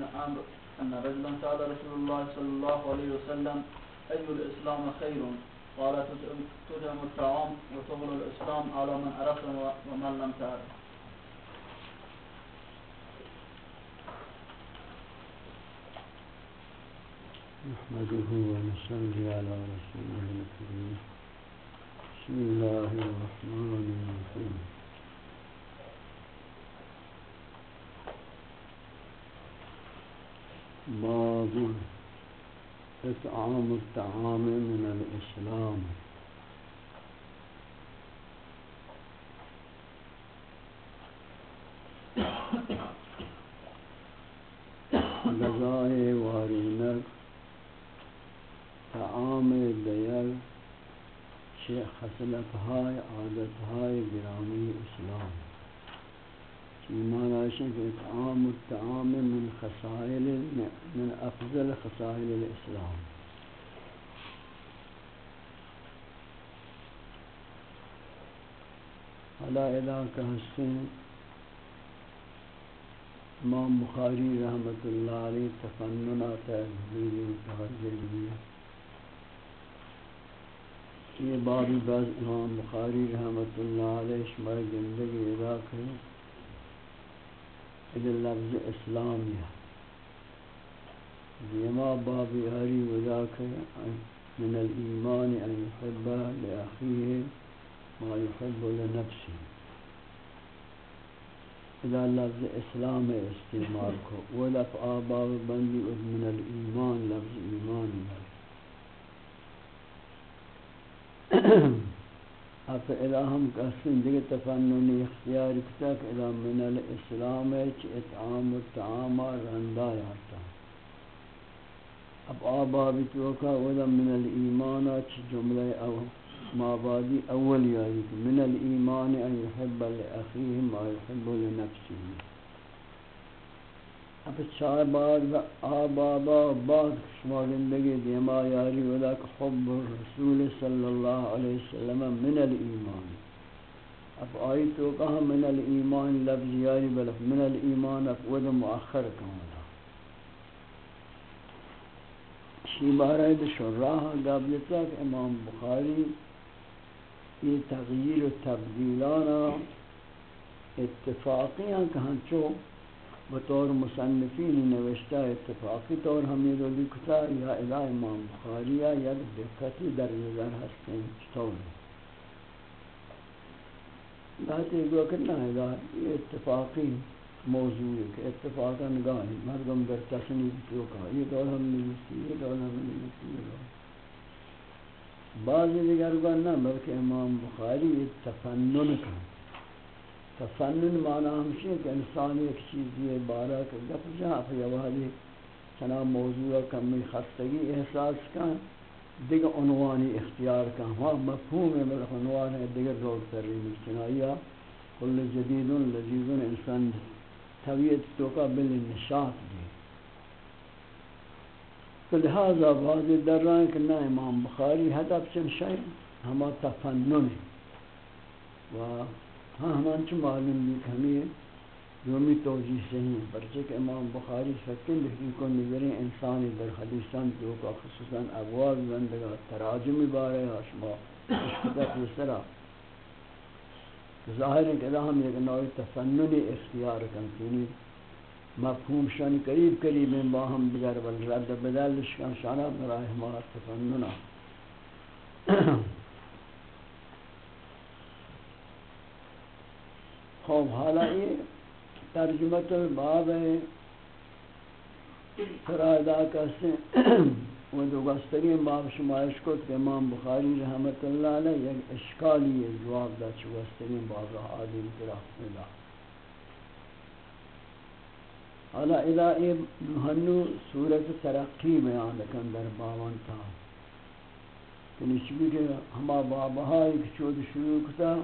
بن عمرو أن رجلا سأل رسول الله صلى الله عليه وسلم أي الإسلام خير؟ قال تدعم الطعام وتغل الإسلام على من عرف ومن لم تعرف. نحمده ونصلي على رسوله الكريم. بسم الله الرحمن الرحيم. باب إطعام الطعام من الإسلام غذائے وارینک تعام دیگر چه خصلت های، عادت های گرامی اسلام. ایمان آشن کہ اطعام الطعام من خصائل، من افضل خصائل الاسلام۔ حالا ادا کا حسن امام بخاری رحمت اللہ علیہ تفننہ تحلیل متوجہ یہ بابی باز امام بخاری رحمت اللہ علیہ شمار زندگی ادا کریں۔ ادھر لفظ اسلامیہ۔ دیما بابی ہری ادا کریں من الایمان ان يحب لأخيه ما يحب لنفسه اذا لفظ اسلام استعمال کو۔ وہ لفظ آباب بندی من الایمان، لفظ ایمان ہے اف الہم کا دیگه تفنن اختیار کتک الہ من الاسلام چ اطعام و الطعام رندا یاتا اب آبا توکا ولا من الایمان چ جملہ او ما بعدی اول یاری من الایمان ان يحب لأخیه ما يحب لنفسه اب چار بار آبابا بعد شما زندگی دیما یاری ولا حب رسول صلی اللہ علیہ وسلم من الایمان۔ اب آئی تو کہا من الایمان لفظ یاری بلف من الایمان اب ود مؤخر کہا شی بارہ شراح گابیتا کہ امام بخاری یہ تغییر و تبدیلانا اتفاقیاں کہاں چو۔ بطور مصنفین نوشتہ اتفاقی طور ہمیں رو لکھتا یا الہ امام بخاریہ یا دقتی در نظر ہستے ہیں چطور بات ایک وقت نہ ہے یہ اتفاقی موضوع ہے کہ اتفاقا نگاہ مردم در تصنیف تو کہا، یہ دور ہم نے لکھتی یہ دور ہم نے لکھتی یہ دور بعض دیگر کو نہ، بلکہ امام بخاری یہ تفنن کا تفنن معنی ہمشہ کہ انسان ایک چیز یہ بارہ کہ گپ جہاں پہ یوالی چنا موضوع کمی خستگی احساس کا دیگر عنوانی اختیار کا ہاں مفہوم ہے بلکہ عنوان ہے دیگر روز ترین چنائیہ کل جدید لذیذ انسان طبیعت تو کا بل نشاط دی۔ تو لہذا واضح در رہا ہے کہ نہ امام بخاری ہدف چن شاید ہما تفنن و ہاں ہمان چو معلوم بھی کہ ہمیں دومی توجیح صحیح ہے پرچہ کہ امام بخاری سکن لیکن کو نظریں انسانی در حدیثان جو کا خصوصاً ابواب بندگا تراجمی بارے آشما اشکتا پیسرا ظاہر ہے کہ ہم ایک نوع تفنن اختیار کنتینی مفہوم شان قریب قریب میں باہم دیگر والرد بدل شان شانہ برای ہمارا تفننہ خوب حالا یہ ترجمت الباب ہے۔ فرائدہ کہتے ہیں وہ دو گسترین باب شمائش کو کہ امام بخاری رحمت اللہ علیہ یعنی یک اشکالی جواب دا چو گسترین باب رہا آدم ترہ اللہ حالا اذا ہنو صورت ترقی بیان لکن در باوان تا کہ نشبی کہ ہما بابہائی کچود شروع کتا۔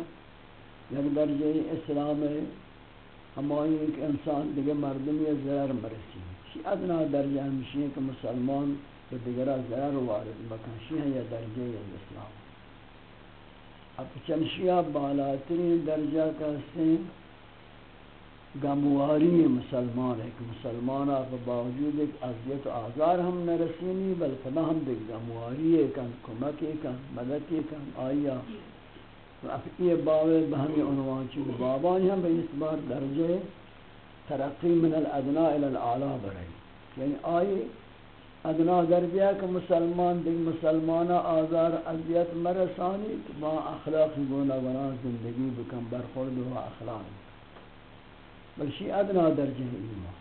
یعنی یک درجہ اسلام ہے ہمائی ایک انسان دیگه مردمی ضرر مرسی شی ادنا درجہ ہمشی ہے کہ مسلمان تو دیگرہ ضرر وارد بکنشی ہیں یا درجہ الاسلام اب چنشیہ بالاترین درجہ کا سن گمواری مسلمان ہے کہ مسلمان آپ باوجود ایک عذیت و آزار ہم نہ رسینی بلکہ ہم دیکھ گمواری ہے کن کمکی کن مدتی کن آیا اب یہ باوے بہمی عنوان چیز بابانی ہم بے اس بار درجہ ترقی من الادنا الى العلا برائی یعنی آئی ادنا درجہ کہ مسلمان دیکھ مسلمان آزار عذیت مرسانی با اخلاق گونا بنا زندگی بکن برخورد و اخلاق۔ بلشی ادنا درجہ ایمان،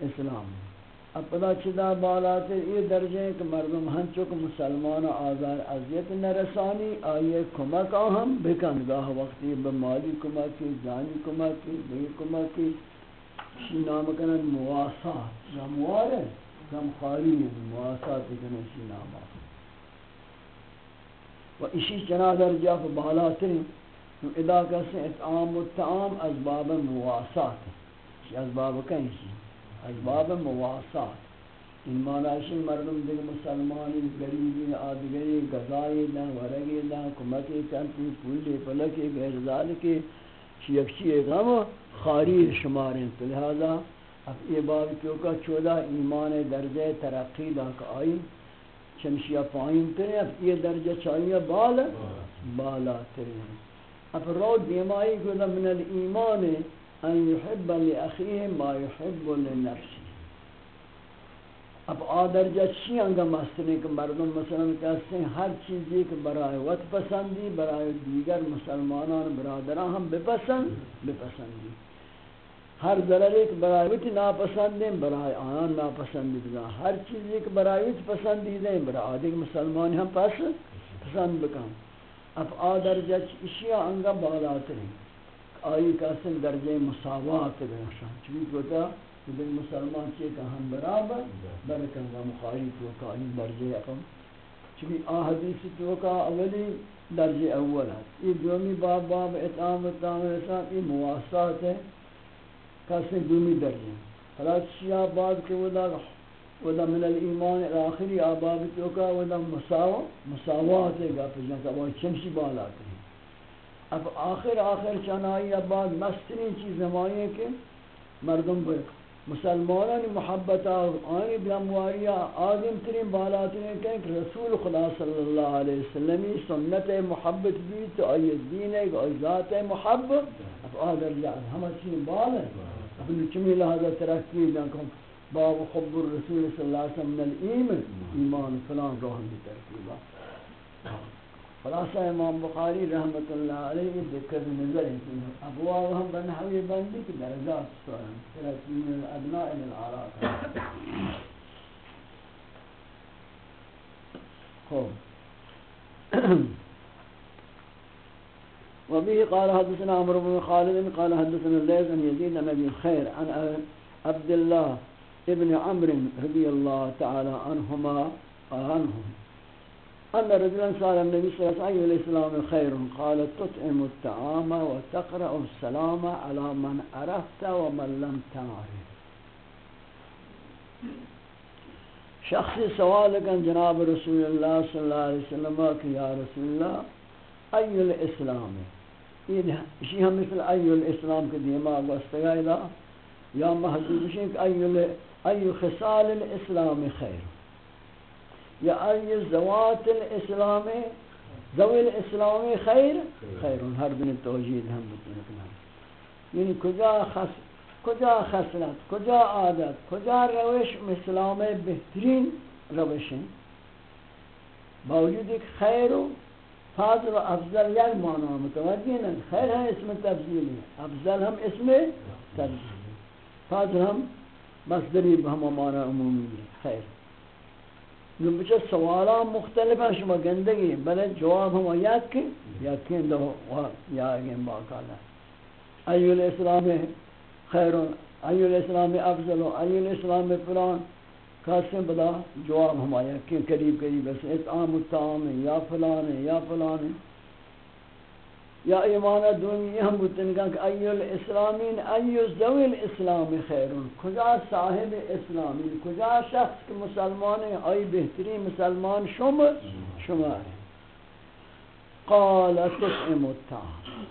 اسلام۔ اب پدا چدا بالات یہ درجہ ہے کہ مردم ہن چک مسلمان آزار عذیت نرسانی، آئیے کمک آہم بکن گاہ وقتی بمالی کمکی جانی کمکی، بے کمکی، شی نام کنن مواسات یا موارد غمخاری مواسات کنن شی نام و اسی چنا درجہ بالا بالاتر ادا کسی اطعام و تعام از ازباب مواسات شی ازباب کہیں شی؟ ازباب مواسات. این معنیشی مردم دیگه مسلمانی گریبی آدگری غذای دن ورگی دن کمکی کنتی پولی پلکی غیر ذالکی یکچی غم خاری شماریں تو لہذا اب یہ باب کیوں کا چودہ ایمان درجہ ترقی دا کا آئی چمشیہ پائن ترے اب یہ درجہ چاہیے بال بالا. ترے. اب رو دیمائی کو من الایمان ان يحب لأخيه ما يحب لنفسه. اب آدر جا چی انگا مستنے کہ مردم مثلا کہتے ہیں ہر چیزی کہ برای وقت پسندی برای دیگر مسلمانان برادران ہم بپسند، بپسندی. ہر ضرری کہ برای وقت ناپسندی برای آیان ناپسندی. بزن ہر چیزی کہ برای وقت پسندی دیں برای دیگر مسلمان ہم پسند پسند بکن. اب آدر جا چی انگا بالاتر ہیں آئی کاسن درجہ مساوات بہشان چوی کتا کہ مسلمان چی کہ ہم برابر برکن و مخالف تو کا این درجہ اقم۔ چوی آ حدیث تو کا اولی درجہ اول ہے۔ یہ دومی باب باب اطعام اطعام احسان یہ مواسطات ہے کاسن دومی درجہ۔ خلاص شیعہ بعد کے ودا ودا من الایمان الاخری آباب تو کا ودا مساوات ہے گا پر جنسا وہ چمشی بالا کریں اب آخر آخر چنائی بعد مسترین چیز ہماری کہ مردم پر مسلمانان محبت آنی بلمواریا آدم ترین بالاترین کہیں کہ رسول خدا صلی اللہ علیہ وسلم سنت محبت بھی تو آئی دین ہے آئی ذات محبت اب آدر جان ہم چیز بال ہیں۔ اب نچمی لہذا ترقی جانکم باب خب الرسول صلی اللہ علیہ وسلم من الایمان، ایمان فلان روح بھی ترقیبہ خلاصہ إمام بخاری رحمت اللہ علیہ ذکر نظر ہے أبواب ہم بنحوی بندی کی درجات سوائیں ترسین الادناء العراق. خوب وبه قال حدثنا عمرو بن خالد قال حدثنا الليث عن يزيد بن أبي خير عن عبد الله ابن عمرو رضي الله تعالى عنهما عنهم. أن رجلا سأل النبي صلى الله عليه وسلم الإسلام خير؟ قال تطعم الطعام وتقرأ السلام على من عرفت ومن لم تعرف. شخص سوال کن جناب رسول اللہ صلی اللہ علیہ وسلم یا رسول اللہ ای الإسلام؟ ہم مثل ای الإسلام کے دیما گوستگائی دا یا محضور بشین کہ ای خصال الإسلام خیر؟ یا أي زوات الاسلام ذوي الاسلام خیر خیر. هر من توجید هم بکنم یعنی کجا خس کجا خسرت کجا عادت کجا روش اسلام بهترین روشه بوجودك خير خیر و فاضل و افضل یک معنا متوجه خیر هم اسم تفضیلی افضل هم اسم تفضیلی فاضل هم مصدری به همه معنا عمومی خیر۔ بچه سوالا مختلف ہیں، شما گندگی، بلے جواب ہم یاد کی؟ یاد دو یا اگین باقالا ایو الاسلام خیر ایو الاسلام افضل ایو الاسلام فلان۔ قاسم بدا جواب ہم آیا کہ قریب قریب، بس اطعام الطعام، یا فلان یا فلان۔ یا ایمان دنیا ہم بودن کہ ای الاسلامین ای ذوی الاسلام خیرون. کجا صاحب اسلامی، کجا شخص کہ مسلمان ہیں آئی بہترین مسلمان شما شما ہے. قال تطعم الطعام.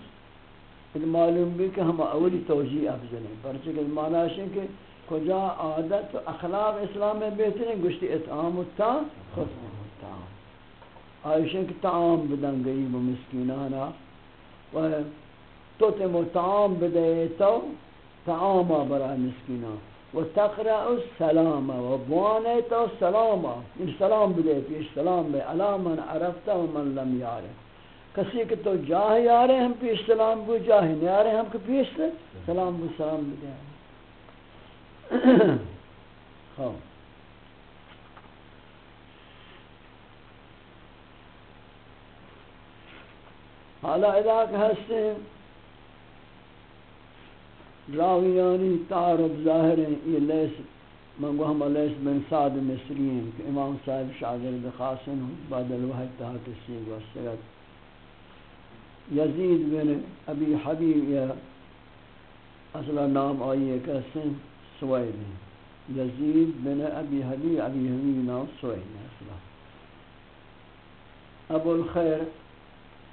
معلوم بھی کہ ہم اولی توجیہ افضل ہیں. پرچہ کہ معنی ہے کہ کجا عادت و اخلاق اسلام میں بہترین گشتی اطعام الطعام تطعم الطعام. آئیشن کہ طعام بدن گئی وہ مسکینانا و تطعم الطعام بدے تو طعام برای مسکینان و تقرأ السلام و بوانے تو سلام ان سلام بدے پیش سلام بے علا من عرفتا و من لم یارف کسی کہ تو جاہ یارے ہم پیش سلام بو جاہ نیارے ہم کہ پیش سلام بو، سلام بدے خواه حالا علاق ہستے ہیں راویانی تعارب ظاہر ہیں یہ لیس منگو ہم لیس بن سعد مصری ہیں کہ امام صاحب شاگرد خاصن ہوں بعد الوحید تحت السیگ والسگت یزید بن ابی حبیب یا اصلا نام آئیے کہتے ہیں سوید. یزید بن ابی حبیب ابی حبیب نام سوید. اصلا ابو الخیر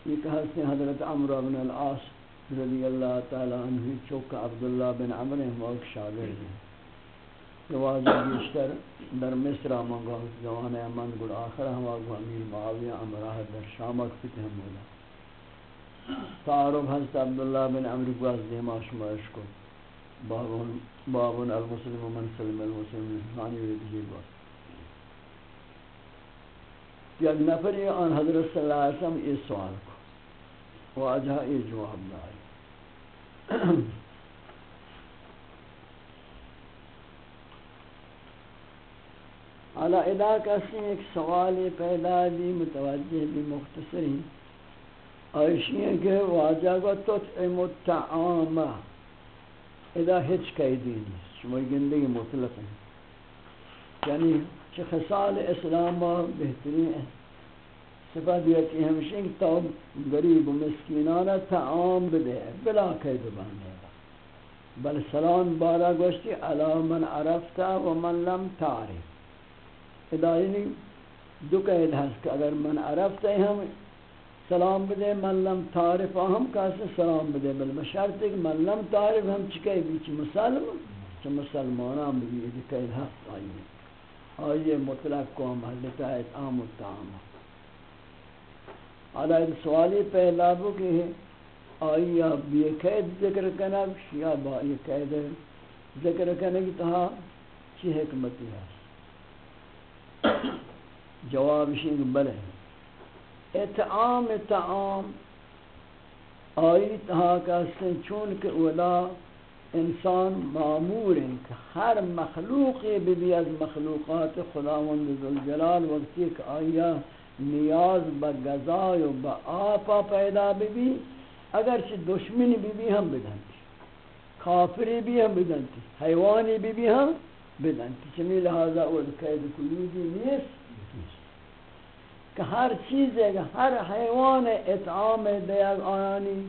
یہ کہتے ہیں حضرت عمرو بن العاص رضی اللہ تعالی عنہ چوکا عبداللہ بن عمر موک شاگرد ہیں۔ جواز بیشتر در مصر آمانگا، زوان امن گل آخر ہم آگو امیر معاویہ امراہ در شامک فتح مولا۔ تعارف حضرت عبداللہ بن عمر گواز دیما شمارش کو۔ بابن بابن المسلم من سلم المسلم ثانی ویدی بات یک نفر آن حضرت صلی اللہ علیہ وسلم یہ سوال کو۔ واجہ یہ جواب دائی حالا ادا کسی ایک سوال پیدا بھی، متوجہ بھی مختصری آئیشی ہے کہ واجہ کو تطعم الطعام ادا ہچ قیدی نہیں شما گندگی مطلق ہے یعنی چه خصال اسلام بہترین ہے صفت یہ کہ ہمشہ تو غریب و مسکینانہ تعام بدے، بلا قید باندھے بل سلام بارا گوشتی، علا من عرفتا و من لم تعرف۔ ادا دو قید ہست کہ اگر من عرفتا ہم، سلام بدے، من لم تعرف، ہم کاسے سلام بدے۔ بل بشرط کہ من لم تعرف، ہم چکے بیچ مسلم چھ مسلمانان بھی یہ قید ہست آئیے آئیے مطلق کو ہم حلتا ہے اتعام التعام حالا ایک سوالی پہلا بو کہ آئیا بی قید ذکر کنک یا با یہ قید ذکر کنک تہا چی حکمتی ہے؟ جواب شیخ بلے اتعام اتعام آئی تہا کا سن چون اولا انسان معمور ہیں کہ ہر مخلوق بھی از مخلوقات خداوند ذوالجلال وقتی کہ آیا نیاز با غذا و با آپا پیدا بھی اگرچہ دشمنی بھی بھی ہم بدنتی. کافری بھی ہم بدنتی. حیوانی بھی بھی ہم بدنتی. چمی لہذا وہ قید کلیدی نیست. کہ ہر چیز ہے کہ ہر حیوان اطعام دیگ آنی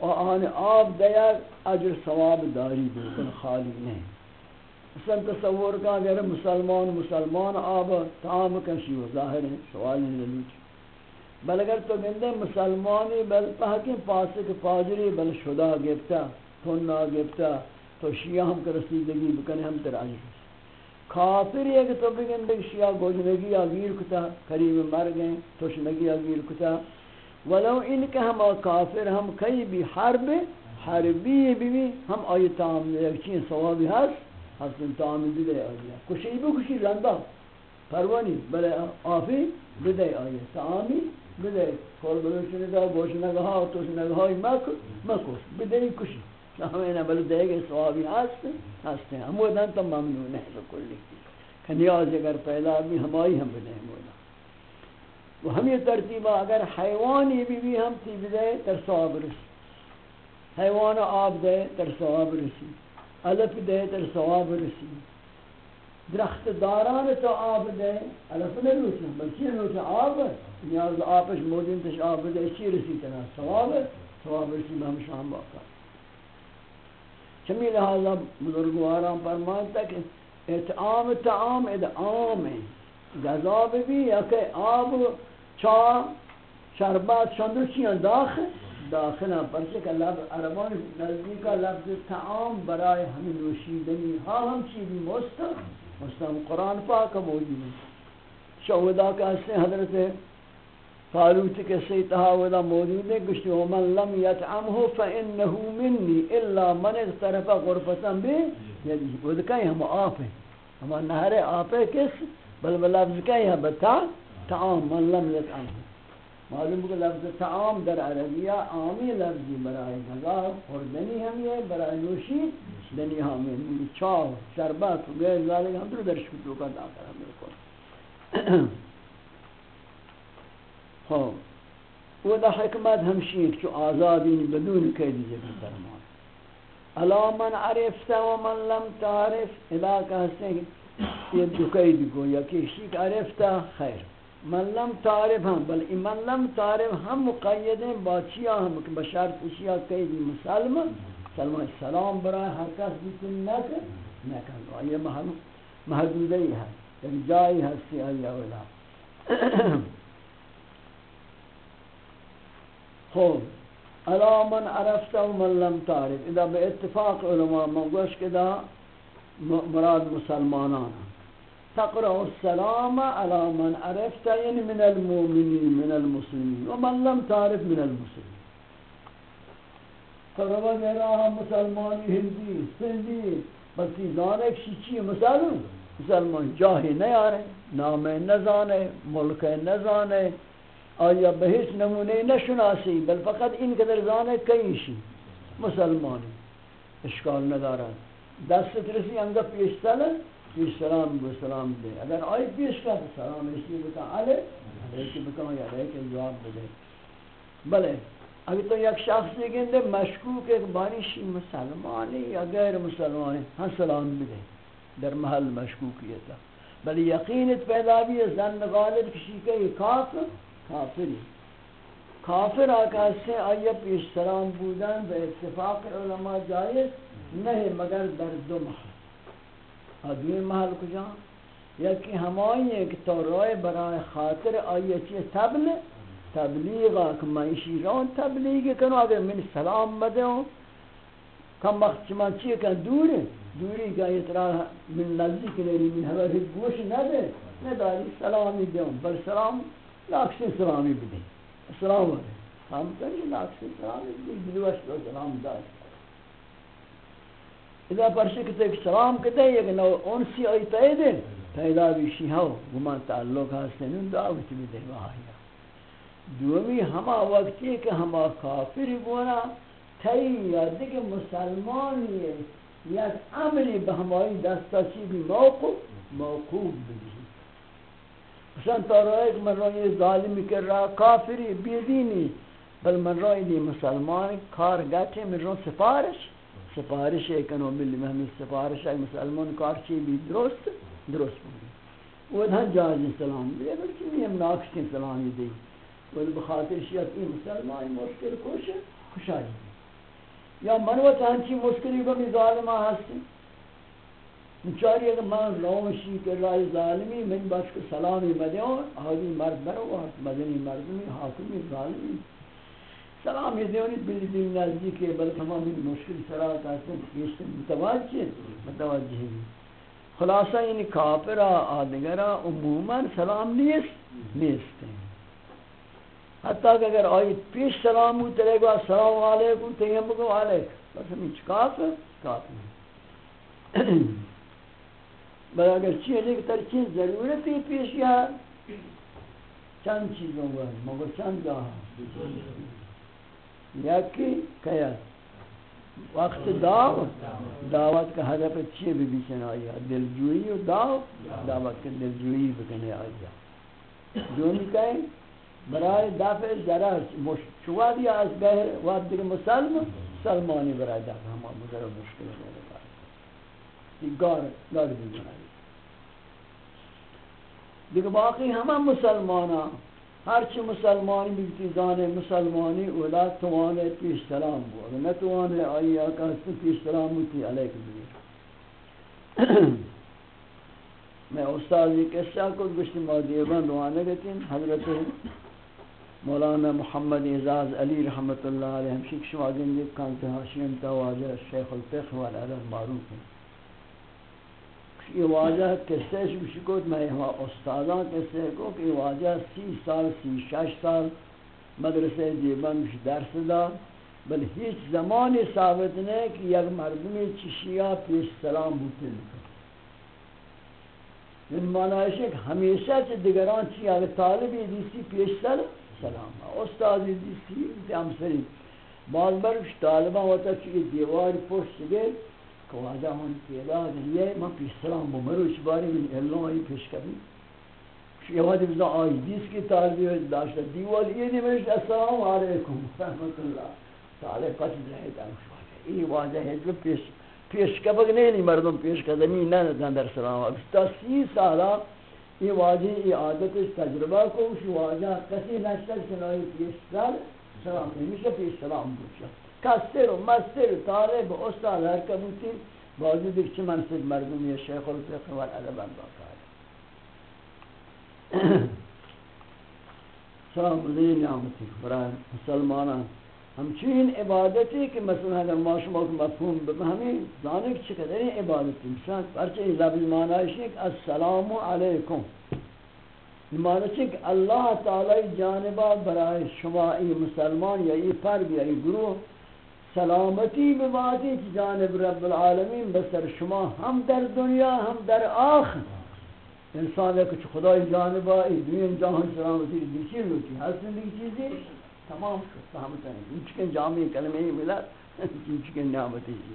و آن آب دیگ اجر ثواب داری بالکل خالی نہیں اصلا تصور کا اگر مسلمان مسلمان آب تعام کنشی و ظاہر ہے سوال نہیں للیچ بل اگر تو گندے مسلمانی بل پاکی پاسک فاجری بل شدا گفتا تننا گفتا تو شیعہ ہم کا رسیدگی بکنے ہم تر کافر یہ کہ تو بگندے شیعہ گوجنگی آگیر کتا، قریب مر گئے توشنگی آگیر کتا۔ ولو ان کہ ہم کافر، ہم کئی بھی حرب، حربی بھی ہم آئی تام ایک چین ثوابی ہست ہستن تام دے آئی کشی بھی کشی رندہ پروانی، بلے آفی بدے آئی تامی بدے کول بلوچنے دا گوش نگاہ توش نگاہ مک مکوش بدے کشی ہمیں نہ بل دے گے ثوابی ہست ہستے ہم وہ دن تو ممنون ہے کلی کہ نیاز اگر پیدا بھی ہمائی ہم بدے مولا۔ وہ ہم یہ ترتیبہ، اگر حیوانی بھی بھی ہم تھی بدے تر ثواب رسی۔ حیوان آب دے، تر ثواب رسی۔ علف دے تر ثواب رسی. درخت داران تو آب دے علف نہ روچن بلکہ روچن آب؟ نیاز آبش موجود تش آب دے چی رسی تنا ثواب؟ ثواب رسی ہم شام باقا چمی لہذا بزرگواران فرمانتا کہ اتعام تعام ادعام. ہے گذاب بھی یا کہ آب چا شربات شندر چیاں داخل. داخلہ پرچہ کہ لفظ عربان نزدیکا لفظ تعام برای ہمیں نوشیدنی ہاں ہم چیزی مستق مستم قرآن پاک موجود ہے شہدا کا اس نے حضرت فاروت کے سے تہاودا موجود ہے گشت ومن لم يطعمه فانه مني الا من اغترف غرفه به یعنی وہ کہیں ہم آپ ہیں، ہم نہر آپ ہے کس؟ بل بل لفظ کہیں ہے بتا تعام من لم يطعمه معلوم کہ لفظ تعام در عربیہ عامی لفظی برائے غذا اور دنی ہم یہ برائے نوشی یعنی دنی ہم یہ چاو شربت، غیر ذالک، ہم تو درش کو کا داخل ہم کو ہاں وہ دا حکمت ہمشی کہ آزادی بدون قید جب فرمان الا من عرفت ومن لم تعرف اذا کہتے ہیں یہ دو قید کو یا کہ شیک عرفت، خیر۔ من لم تعرف ہم، بل من لم تعرف ہم مقید ہیں باچیا ہم؟ بشرط اشیاء قیدی مسلم سلام سلام برای ہر کس بیتن نکن نکن یہ محدودی ہے یعنی جائی ہستی آئی اولا خوب الا من عرفت ومن لم تعرف، اذا باتفاق علماء من گوش کدا، مراد مسلمانان۔ تقرأ السلام على من عرفت يعني من المؤمنين، من المسلمين. ومن لم تعرف من المسلمين. فرما میرا مسلمانی ہندی سندی بس دانے چی مسلمان. مسلمان جاہی نہیں آ رہے، نام نزانے ملک نزانے آیا بہیچ نمونے نشناسی بل فقط ان قدر زانے کئی شی. مسلمانی اشکال ندارد دست ترسی انگا پیشتل پیش سلام بو سلام دے۔ اگر آئی پیش کا تو سلام اسی بتا۔ علی علیہ بکا یا علیہ جواب دے بلے اگر تو یک شخص دیکھیں دے، مشکوک ایک بارشی مسلمانی یا غیر مسلمانی ہاں سلام دے۔ در محل مشکوکیتا بل یقینت پیدا بھی ہے، زن غالب کسی کہ یہ کافر کافری کافر آکا سے آئیے پیش سلام بودن، بے اتفاق علماء جائز نہیں، مگر در دو محل۔ آدمی محل کجا؟ یکی ہمائی ہے کہ تو برای خاطر آئیے چیئے تبل تبلیغ کہ میں شیران تبلیغ کنو اگر من سلام بدے ہوں۔ کم وقت چما چیئے کہ دور ہے؟ دوری کا اطراح من نزدیک لیلی من حضر گوش نہ دے نہ داری سلامی دے ہوں، بل سلام لاکسی سلامی بدے۔ السلام علیکم ہم کہیں لاکسی سلامی بدے بلوش دو سلام دار۔ اذا پرشکتے ایک سلام کتے یک نو انسی آئی پیدے پیدا بیشی ہو، گمان تعلق ہستے نون دعوت بھی دے وہایا دومی ہما وقتی کہ ہما کافر گونا تئی یادی کہ مسلمانی ہے یک عملی بہمائی دستا چی بھی موقف موقوف بھی۔ مثلا تو رہے کہ من رہی ظالمی کر رہا کافری بیدینی، بل من رہی دی مسلمان کار گٹے من رہی سفارش۔ سفارش کنو ملی محمد سفارش ہے مسلمان کارچی بھی درست درست بودی وہ دھا جاز سلام دے، بلکہ میں ہم ناکشتی سلامی دے۔ وہ بخاطر شیعت این مسلمان مشکل خوش خوش آئی یا منوت ہنچی مشکلی کو بھی ظالمہ ہستی مچاری اگر من روشی کے رائے ظالمی، من بچ کو سلامی بدے مدیون آدھی مرد برو مدنی مردمی، حاکمی، ظالمی۔ سلام دیونی بل دل نزدیک ہے بلکہ تمام مشکل سرا کا سے متوجہ متوجہ ہے خلاصہ یعنی کافر آدگرا عموما سلام نیست نیست حتی کہ اگر آئی پیش سلام ہوتے رہے گا السلام علیکم، تو یہ بگو علیکم۔ بس ہمیں کافر کافر بل اگر چیزیں کہ تر چیز ضرورت ہی پیش یا چند چیزوں گا مگر چند جہاں یکی کیا وقت دعوت دعوت کا ہدف چیئے بھی بیچن آیا؟ دلجوئی و دعوت دعوت کے دلجوئی بکنے آیا. جونی کہیں برای دفع جرس چواد یا از بہر وقت دیگه مسلم سلمانی برای دفع ہما مدر مشکل میرے گار گار بھی بنائی دیکھ باقی ہمیں مسلمانا ہرچی مسلمانی بیتی زانے مسلمانی اولاد توانے پیش سلام بو اگر نتوانے آئی آقا حسن پیش سلام ہوتی علیکم بھی میں استاذی قصہ کو گشت مادیبان دوانے گتی حضرت مولانا محمد اعزاز علی رحمت اللہ علیہ ہمشی کشما زندگی کانتے حاشیم تاواجہ شیخ الفقہ والعلم معروف ہیں. یہ واجہ قصے سے کوت میں ہوا استاداں قصے کو کہ واجہ سی سال، سی شش سال مدرسے دیوبند درس دا، بل ہیچ زمانی ثابت نہیں کہ یک مردمی چشیا پیش سلام ہوتے لکھا ان یعنی معنی ہے کہ ہمیشہ چھ دیگران چی اگر طالبی دیسی پیش سلام۔ استادی دیسی ہم سری۔ بعض برش طالبان ہوتا چی دیوار پوشت گئے کہ واجہ ہون پیدا دیئے ما پیش سلام بمروش باری من اللہ آئی پیش کبھی یہ وقت بزا آئی دیس کی طالبی ہوئی داشتا دیوال یہ دی السلام علیکم، رحمت اللہ. تعالی قتل رہتا ہے یہ واجہ ہے جو پیش پیش کبھگ نہیں مردم پیش قدمی نہ نہ در سلام. اب تا سی سالہ یہ واجہ یہ عادت تجربہ کو اس واجہ کسی نشتر سنائی پیش سلام سلام ہمیشہ پیش سلام بوچھا کسر و مستر طالب و استاد، هر کبوتی باوجود چه منصب مردم یا شیخ الفقه و الادب باقی سلام علیہ نعمتی برای مسلمانان. ہمچین عبادتی کہ مثلا اگر ما شما کو مفہوم بفهمی زانے کہ چقدر این عبادتی مثلا پرچہ لفظ معنی ہے کہ السلام علیکم. معنی ہے کہ اللہ تعالی جانبہ برای شما ای مسلمان یا ای فرد یا ای گروہ سلامتی ببادی کی جانب رب العالمین بسر شما ہم در دنیا، ہم در آخر۔ انسان ہے ایک خدای جانب آئی دنیا جہان سلامتی دیچی روچی ہر زندگی چیزی تمام شد سہمتا ہے چکن جامعی کلمہ ہی ملا چکن نعمتی جی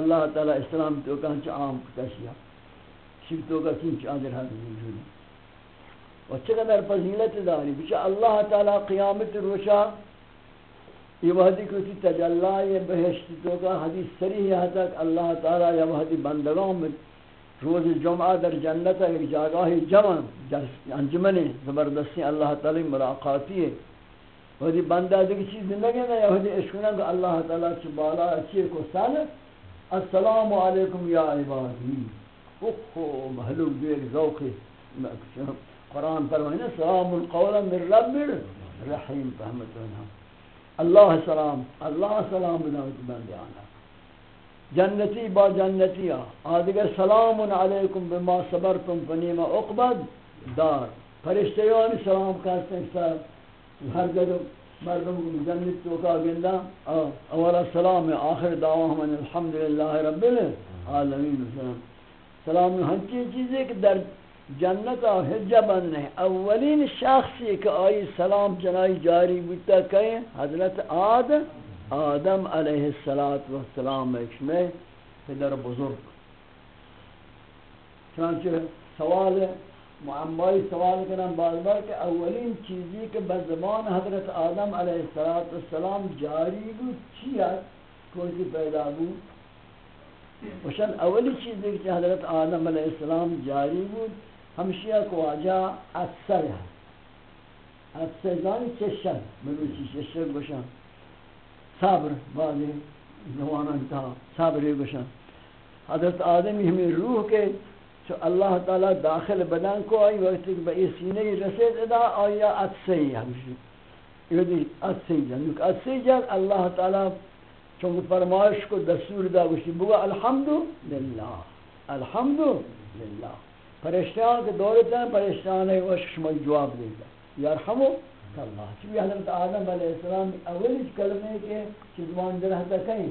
اللہ تعالی اسلام تو کہاں چا عام کتشیا شب تو کہاں چین چادر حد موجود و چقدر فضیلت داری۔ بچہ اللہ تعالی قیامت روشا یہ وحدی کو تھی تجلہ یہ بہشت تو کا حدیث صریح ہے تک اللہ تعالی یا وحدی بندگان میں روز جمعہ در جنت ایک جاگاہ جمع انجمن زبردستی اللہ تعالی ملاقاتی ہے۔ وحدی بندہ دیکھ چیز زندگی نا یا وحدی اشکنا کہ اللہ تعالی چھ بالا اچھے کو سال۔ السلام علیکم یا عبادی۔ اوہ محلوک دیکھ ذوقی قرآن فرمائنے سلام قولا من رب رحیم فهمت ونہم اللہ سلام اللہ سلام بناوت بندی آنا جنتی با جنتی آدگر سلام علیکم بما صبرتم فنیما اقبد دار۔ فرشتیانی سلام کرتے ہیں سر ہر جگہ مردم جنت تو کا گندہ اولا سلام، آخر دعواہم ان الحمدللہ رب العالمین۔ سلام ہنچی چیزیں کہ در جنت و حجہ بند نہیں۔ اولین شخصی کہ آئی سلام جنائی جاری بودتا کہیں، حضرت آدم آدم علیہ السلام ایک میں پدر بزرگ۔ چنانچہ سوال معمائی سوال کرنا بعض بار کہ اولین چیزی کہ بزبان حضرت آدم علیہ السلام جاری بود چی ہے؟ کوئی کی پیدا بود؟ وشن اولی چیزی کہ حضرت آدم علیہ السلام جاری بود ہمشیہ کو واجہ اثر ہے اثر زانی چشن مروچی چشن گوشن صبر، بعضی زوانا انتہا صبر گوشن حضرت آدمی ہمیں روح کے چو اللہ تعالی داخل بدن کو آئی وقت کہ بئی سینے رسید، ادا آیا اتسی ہمشی یہ دی یعنی اتسی یعنی جن کیونکہ اللہ تعالی چونکہ فرمائش کو دستور دا گوشی بگا الحمدللہ الحمدللہ پریشان کے دولت ہیں پریشان ہے وہ شما جواب دے گا یرحمو اللہ چونکہ حضرت آدم علیہ السلام اولی کلمے کے چیزوان در حضرت کہیں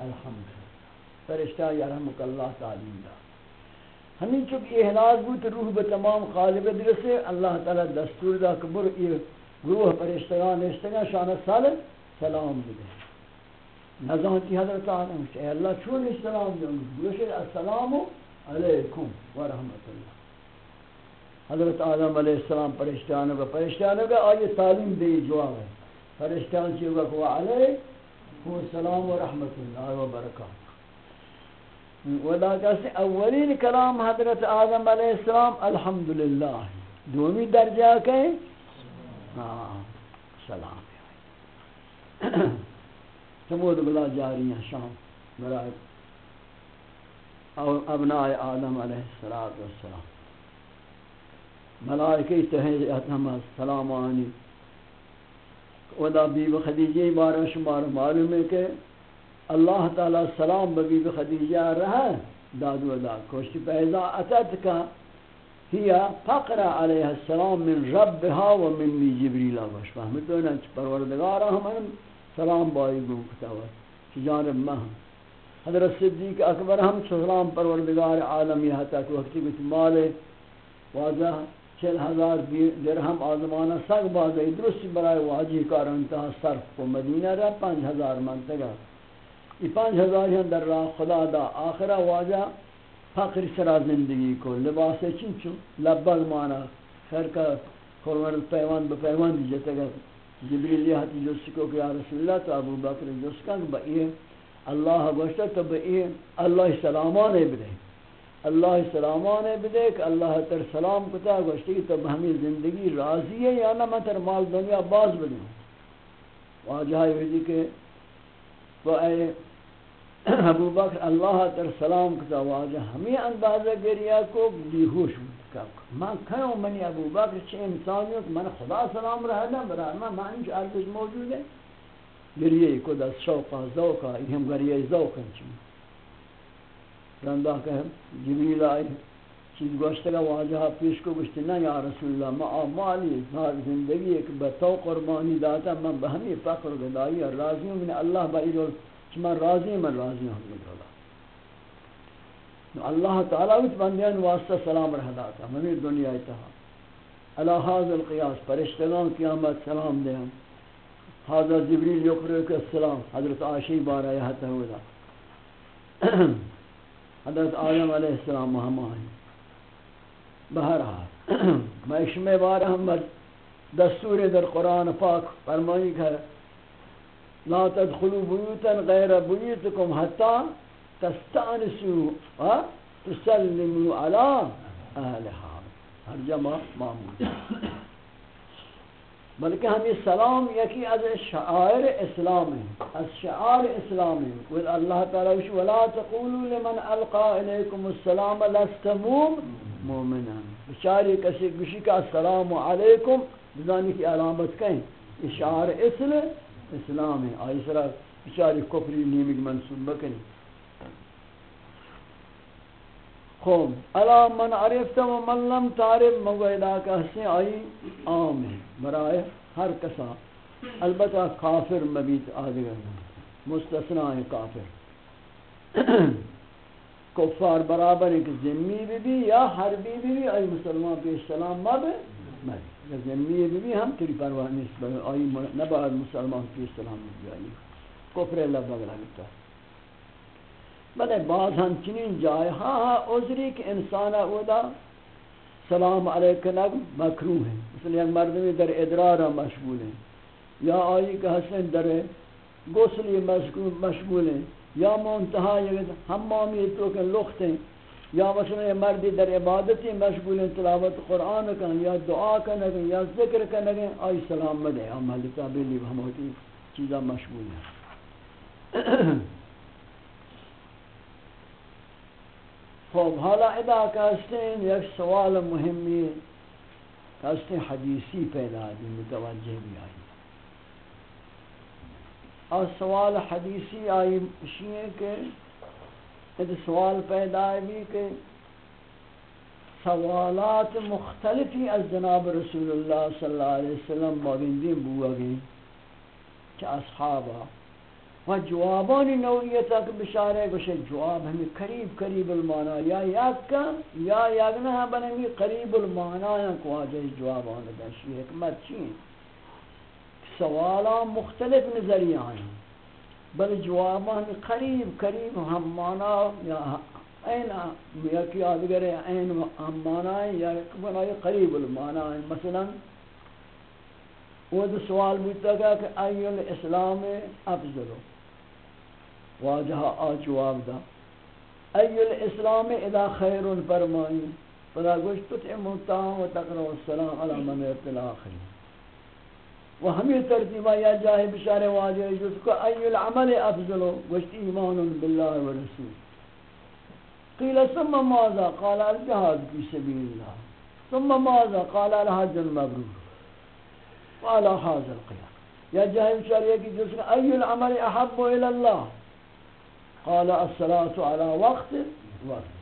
الحمد پریشان یرحمک اللہ تعلیم دا ہمیں چونکہ احلاس بود روح بتمام خالب درسے اللہ تعالی دستور دا کبر یہ روح پریشتگان اشتگان شان سال سلام دے نظام کی حضرت آدم، اے اللہ چون سلام دے۔ گوشت السلام علیکم ورحمت اللہ۔ حضرت آدم علیہ السلام پرشتیانوں کا پرشتیانوں کا آئیے تعلیم دے جواب ہے۔ پرشتیان چیئے گا کہ علیکم السلام ورحمت اللہ وبرکاتہ۔ ودا کہتے اولین کلام حضرت آدم علیہ السلام الحمدللہ۔ دومی درجہ کہیں ہاں سلام۔ سمود بلا جاری ہیں، شام۔ برائے ابناء آدم علیہ السلام ملائکی تحییت ہم سلام آنی۔ ودا بی بی خدیجہ بارہ شمار معلوم ہے کہ اللہ تعالی سلام بی بی خدیجہ رہا داد و دا کوشتی پیدا اتت کا ہیا فقر علیہ السلام من ربها و منی جبریل آگوش فهمتونا چھ پروردگارا ہم سلام بائی گو کتاوت چھ جانب مہم۔ حضرت صدیق اکبر ہم سلام پروردگار عالم یہاں تک وقتی کچھ مالے واضح چل ہزار درہم آزمانہ سگ بازے درست برائے واجی کار انتہا صرف کو مدینہ رہا پانچ ہزار منتگا یہ پانچ ہزار ہی در راہ خدا دا آخرہ واجہ فقر سرا زندگی کو۔ لباس چنچو لبگ مانا خیر کا قرآن پیوان بپیوان دی جتا گا جبریل یہ حتی جو سکو کہ یا رسول اللہ تو ابو بکر جو سکا کہ بئی اللہ گوشتا تو بئی اللہ سلامان بدے اللہ سلامان بدے کہ اللہ تر سلام کتا گوشتی تو ہمیں زندگی راضی ہے یا نہ، میں تر مال دنیا باز بدے واجہ یہ جی کہ وہ اے ابو بکر اللہ تر سلام کتا، واجہ ہمیں اندازہ گریا کو بیہوش من کہوں، منی ابو بکر چھ انسانیوں من خدا سلام رہا نا، برا میں معنی عرض موجود ہے۔ گریے کو دا شوقا ذوقا یہ ہم گریے ذوقا چھ رندہ کہ جبریل آئی چیز گوشت کا واجہ پیش کو گوشت نا یا رسول اللہ ما مالی زندگی ایک بتو قربانی داتا من بہمی فقر گدائی اور راضی ہوں من اللہ بائی من راضی من راضی ہوں گے اللہ تعالیٰ اس بندیان واسطہ سلام رہ داتا ہمیں دنیا اتہا علا حاضر القیاس پرشتگان قیامت سلام دے ہم حاضر جبریل یقرئ کے السلام، حضرت عاشی بارہ یہتا ہوا حضرت آدم علیہ السلام مہمان بہرحال، میں اشمہ بارہ ہم دستور در قرآن پاک فرمائی کہ لا تدخلوا بيوتا غير بيوتكم حتى تستأنسوا تسلموا على أهلها ہر جمع معمول۔ بلکہ ہم سلام یکی از شعائر اسلام ہے از شعائر اسلام ہیں۔ ہے اللہ تعالیٰ وش ولا تقولوا لمن القا الیکم السلام لست مومنا۔ بشاری کسی کسی کا السلام علیکم بزانی کی علامت کہیں۔ اشعار اسلام اسلام ہے آئی سرا بچاری کفری نیمگ منصوب بکنی خوب الا من عرفت و من لم تعرف مگویدہ کا حسن آئی عام ہے، برائے ہر کسا. البتہ کافر مبیت آدگر مستثناء کافر۔ کفار برابر ایک ذمی بھی بھی یا حربی بھی بھی آئی مسلمان پیش سلام مب مبی ذمی بھی ہم تیری پرواہ نہیں آئی نباید مسلمان کی اسلام جائی کفر لبگ لگتا بلے بعض ہم چنین جائے ہاں ہاں عذری کہ انسان اودا سلام علیکم مکروہ ہے اس لیے مردمی در ادرار مشغول ہیں۔ یا آئی کہ حسن در غسلی مشغول ہیں۔ یا منتہا ہمامی تو کہ لخت ہیں۔ یا مثلا مردی در عبادتی مشغول تلاوت قرآن کن، یا دعا کن یا ذکر کن آئی سلام مدے ہم ملکہ بیلی ہم ہوتی چیزا مشغول ہیں۔ خوب حالا ادا کہستے ہیں یک سوال مهمی کہستے ہیں حدیثی پیدا دی متوجہ بھی آئی اور سوال حدیثی آئی شیئے کہ سوال پیدا بھی کہ، سوالات مختلفی از جناب رسول اللہ صلی اللہ علیہ وسلم مابندین بوا گئی کہ اصحابہ و جوابانی نوعیتا کہ بشارے گوشے جواب ہمیں قریب قریب المانا، یا یاد کا یا یاد نہ بنمی قریب المانا یا کو آجائی جوابان حکمت چین سوالات مختلف نظریہ ہیں۔ بل جوابان قریب قریب ہم مانا یا این یا کی آدگر این ہم مانا ہے یا بنای قریب المانا ہے مثلا وہ دو سوال بودتا گا کہ ای الاسلام افضل واجہ آ جواب دا ای الاسلام اذا خیر فرمائی فلا گوشت تطعم الطعام وتقرأ السلام على من الاخر و ہمیں ترتیبہ یا جاہی بشار واجہ جس کو ای العمل افضل گوشت ایمان باللہ و رسول۔ قیل ثم ماذا؟ قال الجهاد في سبيل الله ثم ماذا؟ قال الحج المبرور۔ وعلى هذا القيام یا جاہی بشار کی جس کو ای العمل احب الى الله قال الصلاة على وقت وقت.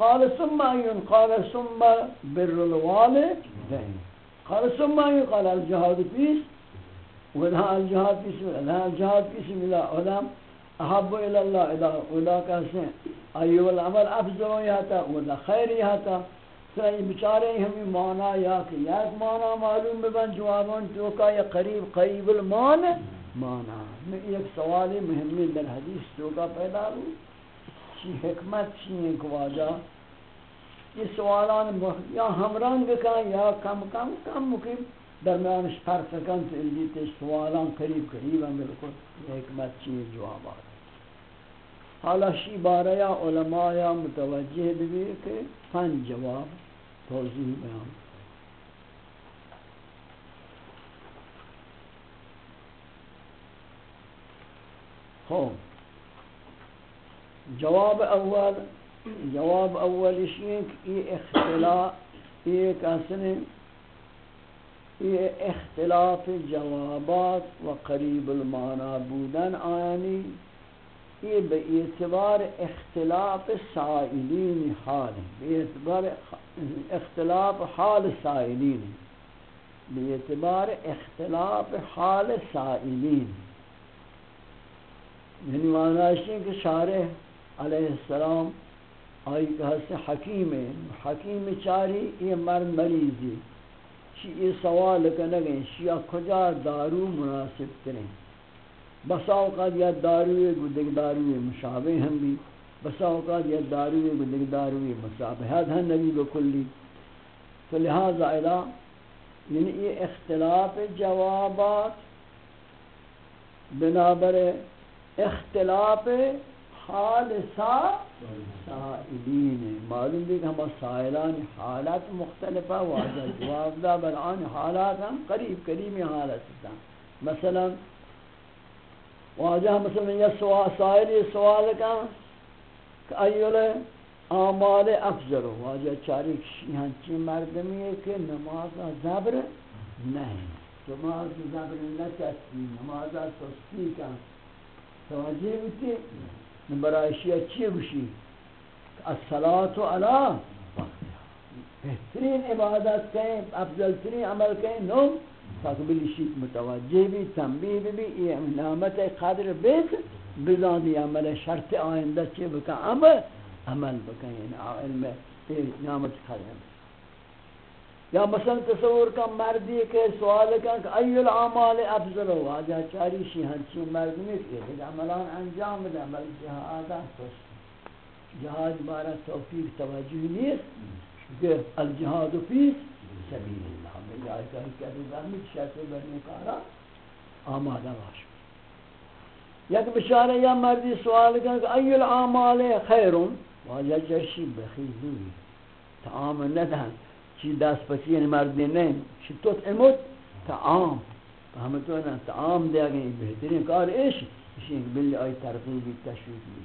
قال ثم أين قال ثم بر الوالدين قال ثم أين قال الجهاد فيس ولا الجهاد فيس لا الجهاد فيس الله علم أحب إلى الله. إذا ولا كاسين أيوة العمل أفضل ياتا ولا خير ياتا سرائي بچارے ہمیں معنی یا کہ یک معلوم ببن جوابان تو کا یا قریب قریب المعنی معنی میں ایک سوال مهمی در حدیث تو کا پیدا ہوں چی حکمت، چی ایک واجہ یہ سوالان یا ہم رنگ کا یا کم کم کم مکیم درمیان فرق کن تو الجیت سوالان قریب قریب ہیں بالکل۔ حکمت، چی جوابات حالا شی بارہ یا علماء یا متوجہ بھی کہ پنج جواب توضیح بیان۔ خوب جواب اول جواب اول یہ کہ یہ اختلاف، یہ کسنے یہ اختلاف جوابات و قریب المعنى بودن آیانی، یہ بے اعتبار اختلاف سائلین حال بے اعتبار اختلاف حال سائلین بے اعتبار اختلاف حال سائلین یعنی معنی ہے کہ شارح علیہ السلام آئی کہا سے حکیم ہے۔ حکیم چاری یہ مرد مریضی چی یہ سوال کنگیں شیعہ کجا دارو مناسب کریں؟ بسا اوقات یا داروی گدگ داروی مشابہ ہم بھی، بسا اوقات یا داروی گدگ داروی مشابہت ہیں نبی بکلی تو لہذا الہ یعنی یہ اختلاف جوابات بنابر اختلاف حال سائلین معلوم بھی کہ ہم سائلان حالات مختلفہ واضح جواب دا بلعان حالات ہم قریب قریب حالت دا مثلا، واضح مثلا یہ سوال، سائل یہ سوال کا کہ ایول آمال افضل واضح چاری یہاں چی مردمی ہے کہ نماز زبر نہیں۔ نماز زبر نکسی نماز سستی کا توجہ بیتی برای شیعہ چی بشی۔ الصلاة علی بہترین عبادت کہیں افضل ترین عمل کہیں نوم تقبل شیط متوجہ بھی، تنبیہ بھی، یہ نعمت قدر بیت، بزان دی عمل شرط آئندہ چی بکا، عمل عمل بکا یعنی علم نعمت قدر۔ بیت یا مثلا تصور کا مردی کے سوال کا کہ ای العمال افضل ہو آجا چاری شی ہنچی مرد میں کہ یہ عملان انجام دے عمل جہاد جہاد بارہ توفیق توجہ نیست. کہ الجہاد فی سبیل اللہ میں جائے کہ کہ زمین شرط بننے کارا آمادہ باش. یک بشارہ یا مردی سوال کا کہ ای العمال خیر واجہ جرشی بخیل ہوئی تعام ندہن چی دست پسی یعنی مردی نہیں چی توت اموت تعام فهمتو نا تعام دیا گئی، بہترین کار ایش. اسی ایک بلی آئی ترقیبی تشویق بھی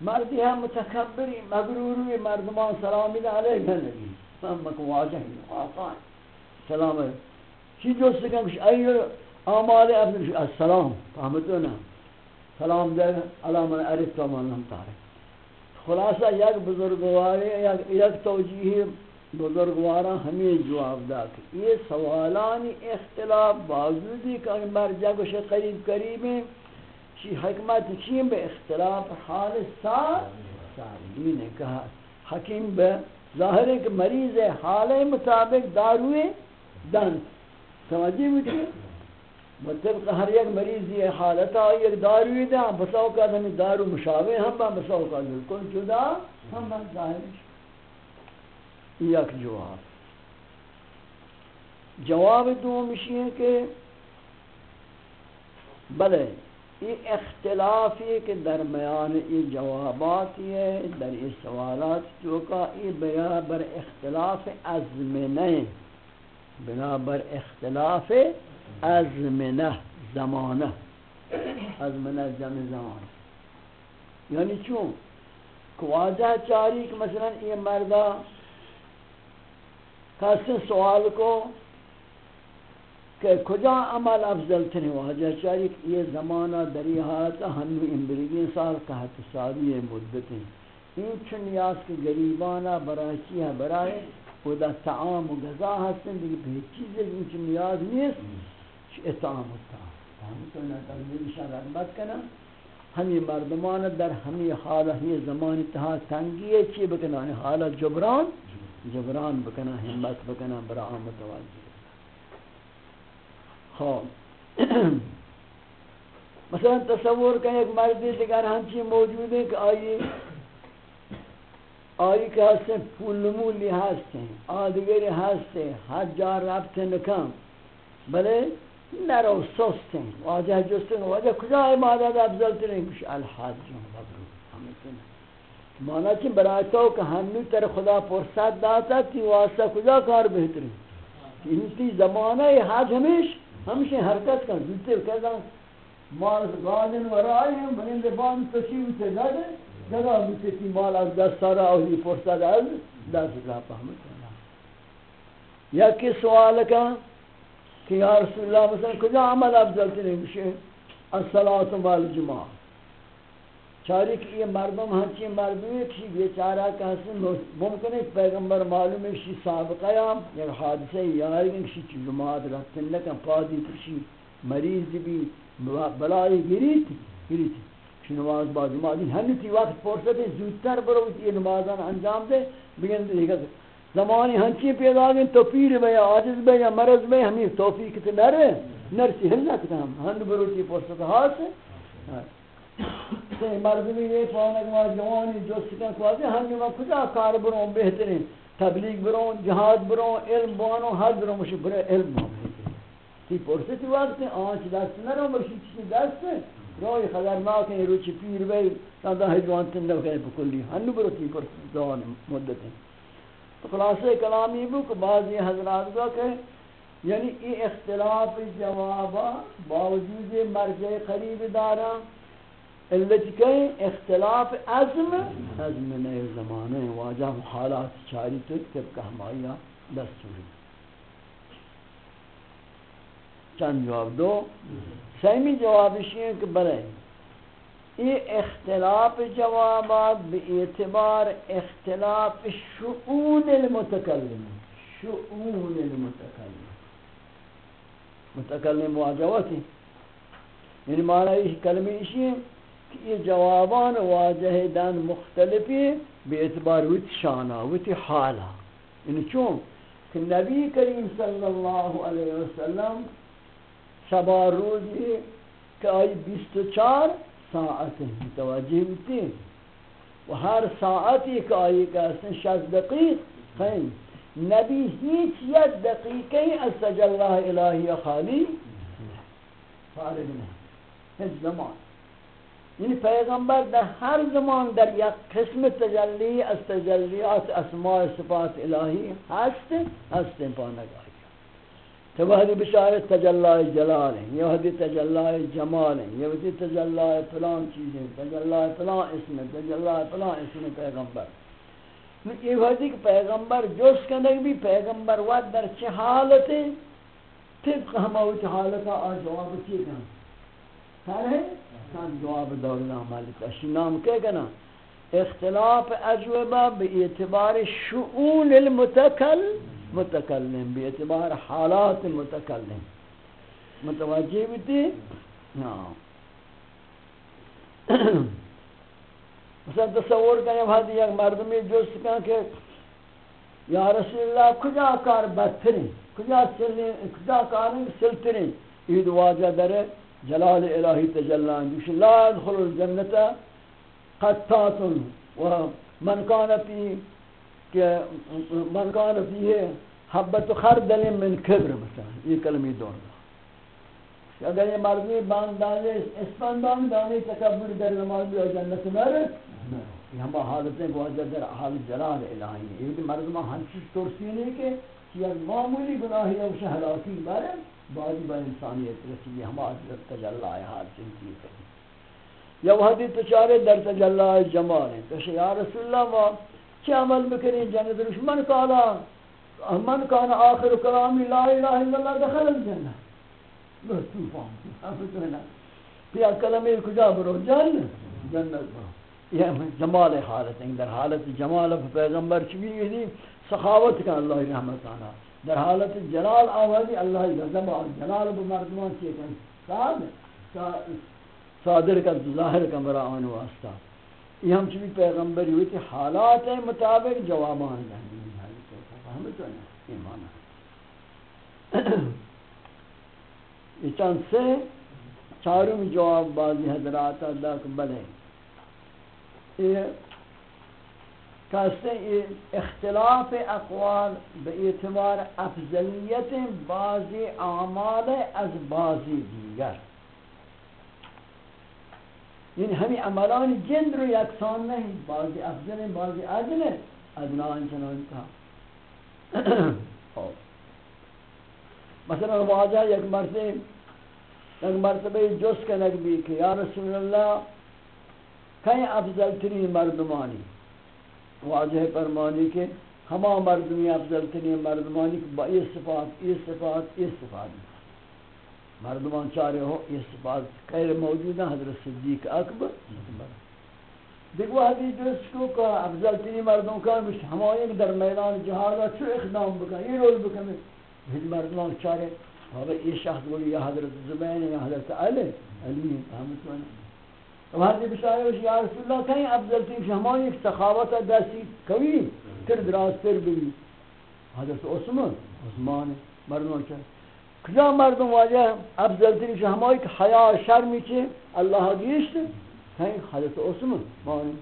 مردی ہم متکبری مغروری مردمان سلامی دا علیہ گھن لگی. ہم مکو واجہ آقان سلام. چی جو سکن کش ایو آمال افضل السلام فهمتو نا سلام دے علامہ عرف تو من ہم تارے خلاصہ، یک بزرگواری، یک توجیہ بزرگوارا ہمیں جواب دا کہ یہ سوالانی اختلاف باوجودی کہ مرجع کو قریب قریب ہیں چی حکمت چیم بے اختلاف حال سار ساری نے کہا، حکیم بے ظاہر ہے کہ مریض حال مطابق داروے دن۔ سمجھی ہوتی مطلب ہر یک مریض یہ حالتا یک داروی دا بساو کا دارو مشابہ ہم با بساو کا بالکل جدا، ہم با ظاہر یک جواب۔ جواب دو مشی ہے کہ بلے، یہ اختلاف اختلافی کے درمیان یہ جوابات یہ در یہ سوالات جو کا یہ برابر اختلاف ازمنہ برابر اختلاف ازمنہ زمانہ۔ ازمنہ جمع زمانہ۔ یعنی چون واضح چاری کہ مثلا یہ مردہ کسی سوال کو کہ کجا عمل افضل تھنی واجہ چاری یہ زمانہ دری حالتا ہنو امبریگین سال کہت سالی مدت ہیں۔ این چون نیاز کے گریبانا برای چی ہے برای خدا تعام و غذا ہستن دیکھ بھی چیز ہے این چون نیاز نیست اطعام ہوتا ہم تو نہ تنظیم شاہ رحمت کنا۔ ہمی مردمان در ہمی حالہ ہی زمان تہا تنگی ہے چی بکنا حالہ جبران۔ جبران بکنا ہمت بکنا برا متوجہ خواب مثلا تصور کہ ایک مردی دیگر ہنچی موجود ہے کہ آئی آئی کہ ہستے پول مولی ہستے آدگری ہستے ہر جا ربط نکم بلے نرو سستیں واجہ جستیں واجہ کجا عبادت افضل ترین؟ کش الحاج جون مبرو ہمیں کنا مانا چی برای تو کہ ہمی تر خدا پرسد داتا تی واسطہ کجا کار بہترین انتی زمانہ حج ہمیش ہمیشہ حرکت کن زودتے کہتا مال گادن ورائی ہیں بلند بان تشیو سے گد جگہ بیتے تی مال از دست سارا اوہی پرسد از دست را پہمت کنا یا کی سوال کا کہ یا رسول اللہ مثلا کجا عمل افضل ترین بشے الصلاة والجماع چاری کہ یہ مردم ہاں ہنچی مردم مردمی کسی بیچارہ کا حسن ممکن ہے پیغمبر معلوم ہے کسی سابقہ یا یک حادثہ یاری کہ کسی چیز جماعت رکھتن لکن پادی کسی مریض بھی بلائی گری تھی گری کسی نماز با جماعت ہمی تی وقت فرصت زودتر برو یہ نمازان انجام دے۔ بگن دے زمانی ہاں ہنچی پیدا گئن تو پیر بے یا عاجز بے یا مرض بے ہمیں توفیق تے نرے، نرسی ہل نہ کتام ہند بروتی فرصت ہاتھ سے مرض یہ فانک ما جوانی جو سکن کوازی ہمی ما کجا کار برون بہترین تبلیغ برون جہاد برون، علم بانو حد برون مشی برے علم بانو تی فرصتی وقت آنچ دست نرو مرشی چیزی دست؟ روی خطرناک ہے روچی پیر بے تاندہ حجوان تندہ کہ بکلی. ہنو برو تی فرصت دوان مدت ہے تو خلاصہ کلامی بو کہ بعض یہ حضرات کا کہ یعنی یہ اختلاف جوابا باوجود مرجع قریب دارا علت کہیں اختلاف عزم عزم نئے زمانے واجہ حالات چاری تو طبق ہمایا دستوری چند جواب دو۔ سیمی جواب ہے کہ برے یہ اختلاف جوابات بے اعتبار اختلاف شؤون المتکلم شؤون المتکلم۔ متکلم واجواتی یعنی معنی یہ کلمہ اسی ہے یہ جوابان واضح دن مختلفی بی اعتبار ویت شانا ویت حالا یعنی چون کہ نبی کریم صلی الله علیہ وسلم سبا روزی که آئی بیست و چار ساعت متوجه بیتی و هر ساعتی کہ آئی که أصلا شست دقیق خیلی نبی هیچ یک دقیقه از سجل الله الهی خالی فارغ نه هیچ زمان۔ یعنی پیغمبر در ہر زمان در یک قسم تجلی، از تجلیات اسماء صفات الہی ہست ہست پانگاہ تو وحدی بشارت تجلائے جلال ہیں یہ وحدی تجلائے جمال ہیں یہ وحدی تجلائے پلان چیزیں تجلائے پلان اسم تجلائے پلان اسم پیغمبر. یہ وحدی کہ پیغمبر جس کنک بھی، پیغمبر ود در چه حالت؟ ہے طبق ہماوچ حالتا آج جواب چی کن سر ہے؟ سن جواب دورنا مالکا شنام کہے کنا اختلاف اجوبہ بی اعتبار شؤون المتکل متکلم. بی اعتبار حالات متکلم. متوجہ بیتی نعم مثلا تصور کریں بھائی یک مردمی جوست کن کہ یا رسول اللہ کجا کار بدترین؟ کجا کجا کارن سلترین اید واجہ در جلال الہی تجلان جوش لا ادخل الجنة قطات و من کان فی کہ من کان فیه حبت خردل من کبر مثلا یہ کلمی دور کہ اگر یہ مردمی باندانے اسپان باندانے تکبر در نماز بھی جنت نر یہ ہم حالتیں کو در حال جلال الہی ہے یہ مردمہ ہنچی ترسی نہیں کہ یہ معمولی گناہی ہے اسے حلاکی بارے بعضی با انسانیت رسی ہم حضرت تجلہ حال چنکی کریں یا وحدی تچارے در تجلہ جمال ہیں کہ یا رسول اللہ، ما چی عمل بکنی جنت رش من کالا؟ من کان آخر کلامی لا الہ الا اللہ دخل الجنہ۔ بس طوفان ہم پیا کلمہ کجا برو؟ جن جنت برو۔ یہ جمال حالت ہیں۔ در حالت جمال پیغمبر چوی گئی سخاوت کا اللہ رحمت آنا در حالت جلال آوازی اللہ غضب اور جلال بمردمان چیئے کن ساد صادر کا ظاہر کا مرا آن واسطہ۔ یہ ہم چوی پیغمبری ہوئی تھی حالات مطابق جوابان جانے ہم تو ایمان یہ چند سے چاروں جواب بازی حضرات اللہ قبل ہے یہ کہتے ہیں اختلاف اقوال به اعتبار افضلیت بعضی اعمال از بعضی دیگر. یعنی ہمیں عملان جند رو یکسان نہیں بعضی افضل ہیں بعضی ادن ہیں ادنان چنان کا مثلا واجہ یک مرتبہ یک مرتبہ جس کنک بھی کہ یا رسول اللہ کہیں افضل ترین مردمانی؟ واضح فرمانی کہ ہما مردمی افضل ترین مردمانی کہ با یہ صفات یہ صفات یہ صفات مردمان چارے ہو، یہ صفات غیر موجود ہیں، حضرت صدیق اکبر۔ دیکھ وہ حدیث درست کو کہ افضل ترین مردوں کا مش ہمائیں در میدان جہاد چو اقدام بکن، یہ رول بکن۔ ہج مردمان چارے، اور یہ شخص بولی، یا حضرت زبین یا حضرت علی علی رحمت اللہ وہاں دی بشارہ وش یا رسول اللہ کہیں، افضل تیم شہمانی ایک سخاوت دستی کوئی، تر دراز تر بھی حضرت عثمان عثمان مردمان چاہ کجا مردم واجہ؟ افضل تیم شہمانی ایک حیاء شرمی چھے اللہ گیشت کہیں، حضرت عثمان مانی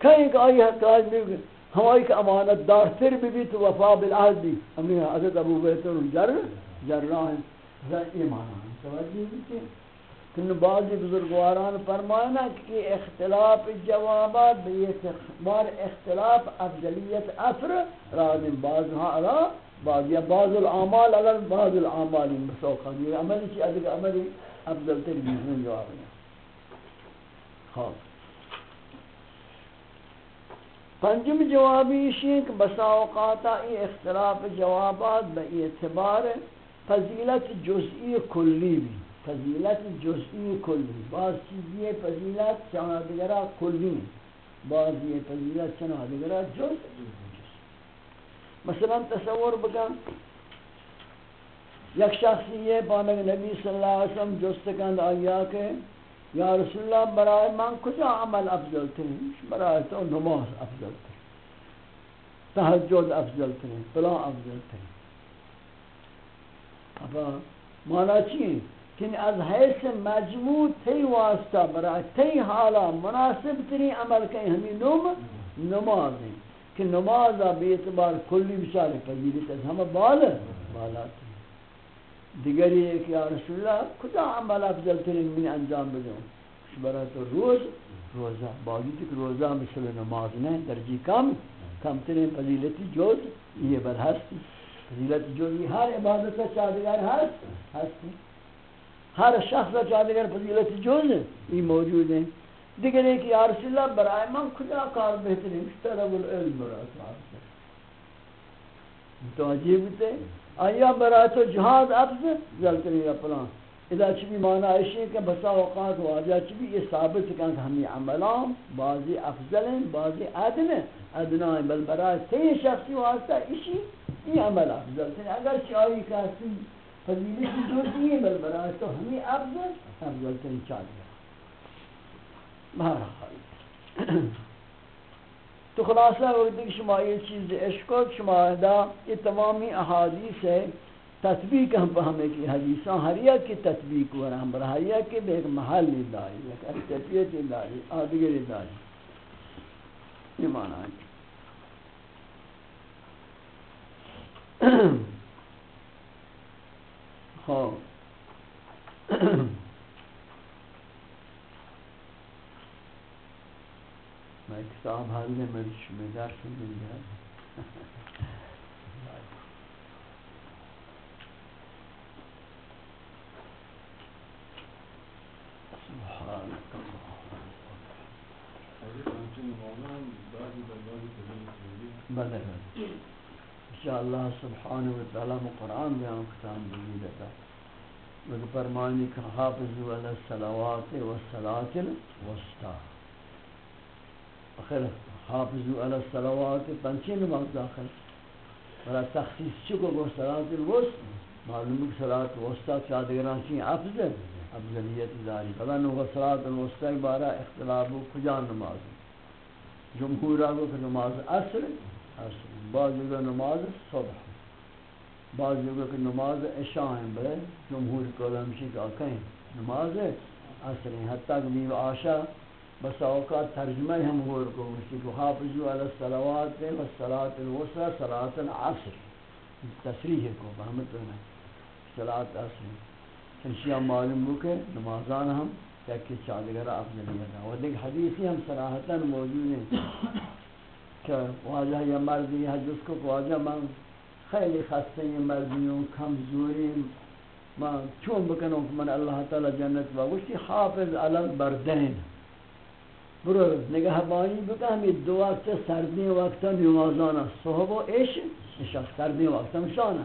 کہیں کہ آئی حتی آج بھی ہمائی کہ امانت دار تر بھی بھی تو وفا بالعہد بھی. ہمیں حضرت ابو بیتر جر جر رہا ہے ایمان آن توجہ بھی کہ بعض بزرگواران فرمانا کہ اختلاف جوابات بے اعتبار اختلاف افضلیت افر رادم بعض ہاں علا بعض یا بعض العمال اگر بعض العمال مسوقا یہ عمل چی ادھک عمل افضل تر بیزن جواب ہے۔ خواب پنجم جوابی اسی بسا اوقاتا ای اختلاف جوابات بے اعتبار فضیلت جزئی کلی بھی۔ فضیلت جزئی کلی، بعض چیزی فضیلت چنا دیگرہ کلی بعض یہ فضیلت چنا دیگرہ جز مثلا تصور بکن، یک شخصی یہ پانک نبی صلی اللہ علیہ وسلم جست کند آیا کہ یا رسول اللہ برائے من کجا عمل افضل ترین برائے تو نماز افضل ترین تحجد افضل ترین فلان افضل ترین ابا مانا چیئے کہ از حیث مجموع تی واسطہ، برای تی حالا مناسب ترین عمل کہیں ہمیں نوم نماز ہیں کہ نماز بے اعتبار کلی بچارے فضیلت از ہمیں بالا بالا. ترین دیگری ہے کہ یا رسول اللہ کتا عمل افضل ترین من انجام بدوں برای تو روز روزہ باقی تک روزہ مثل نماز نہیں درجی کم کم ترین فضیلتی جوز یہ بر ہستی فضیلت جوزی ہر عبادت کا چاہدگر ہست ہستی ہر شخص چاہدگر فضیلت جوز یہ موجود ہیں۔ دیگر ہے کہ یا رسول اللہ، برائے من کجا کار بہترین طلب العلم برای تو عجیب تے، آیا برای تو جہاد افضل زلتنی یا پلان اذا چبی معنی ہے کہ بسا اوقات واجہ چبی یہ ثابت کہ ہمیں عملان، بعضی افضل ہیں، بعضی ادن ہیں۔ ادنا ہیں بل برای تی شخصی واسطہ اسی یہ عمل افضل ہیں اگر چاہیے کہ اسی فضیلت جو دیئے بل برای تو ہمیں افضل افضل ترین چاہیے بہرحال۔ تو خلاصہ وقت کہ شما یہ چیز عشق کو شما دا، یہ تمامی احادیث ہے۔ تطبیق ہم پہ ہمیں کی حدیثاں ہر یک کی تطبیق ہو رہا ہم برا ہر یک کے ایک محل داری ایک اکتفیت داری آدگر داری یہ معنی ہے۔ ہاں۔ میں کتاب حال میں میں شمی درس مل جائے سبحانك بدل انشاءاللہ سبحانہ وتعالی قرآن بیان کتاب بھی دیتا وہ فرمانی کہ حافظوا علی الصلوات والصلاة الوسطى آخر حافظوا علی الصلوات پنچی نماز داخل۔ ولا تخصیص چکو گو صلاة الوسطى معلوم ہے صلاة الوسطى چادگران چین افضل افضلیت داری فلا نو صلاة الوسطى بارا اختلاف کجا نماز۔ جمہور آگو کہ نماز عصر عصر بعض جگہ نماز صبح۔ بعض جگہ کہ نماز عشاء ہیں بلے جمہور کو ہمشی کا کہیں نماز عصر ہیں۔ حتیٰ کہ بیو آشا بس اوقات ترجمہ ہم غور کو مشتی کو۔ حافظو علی الصلوات و الصلاة الوسطى صلاة العصر۔ تصریح کو بہمت ہونا صلاة عصر چنشیہ معلوم ہو کہ نمازان ہم کہ چادگر افضلیت ہے اور دیکھ، حدیثی ہم صراحتاً موجود ہیں۔ اچھا، کہ واجہ یا مرضی ہے جس کو واجہ من خیلی خستے ہیں مرضیوں کمزوری من چون بکنوں کہ من اللہ تعالی جنت باگوشتی حافظ علی البردین برو نگہ بانی بکا دو وقت سردی وقتا نمازانا صحب و عش عشق سردی وقتا مشانا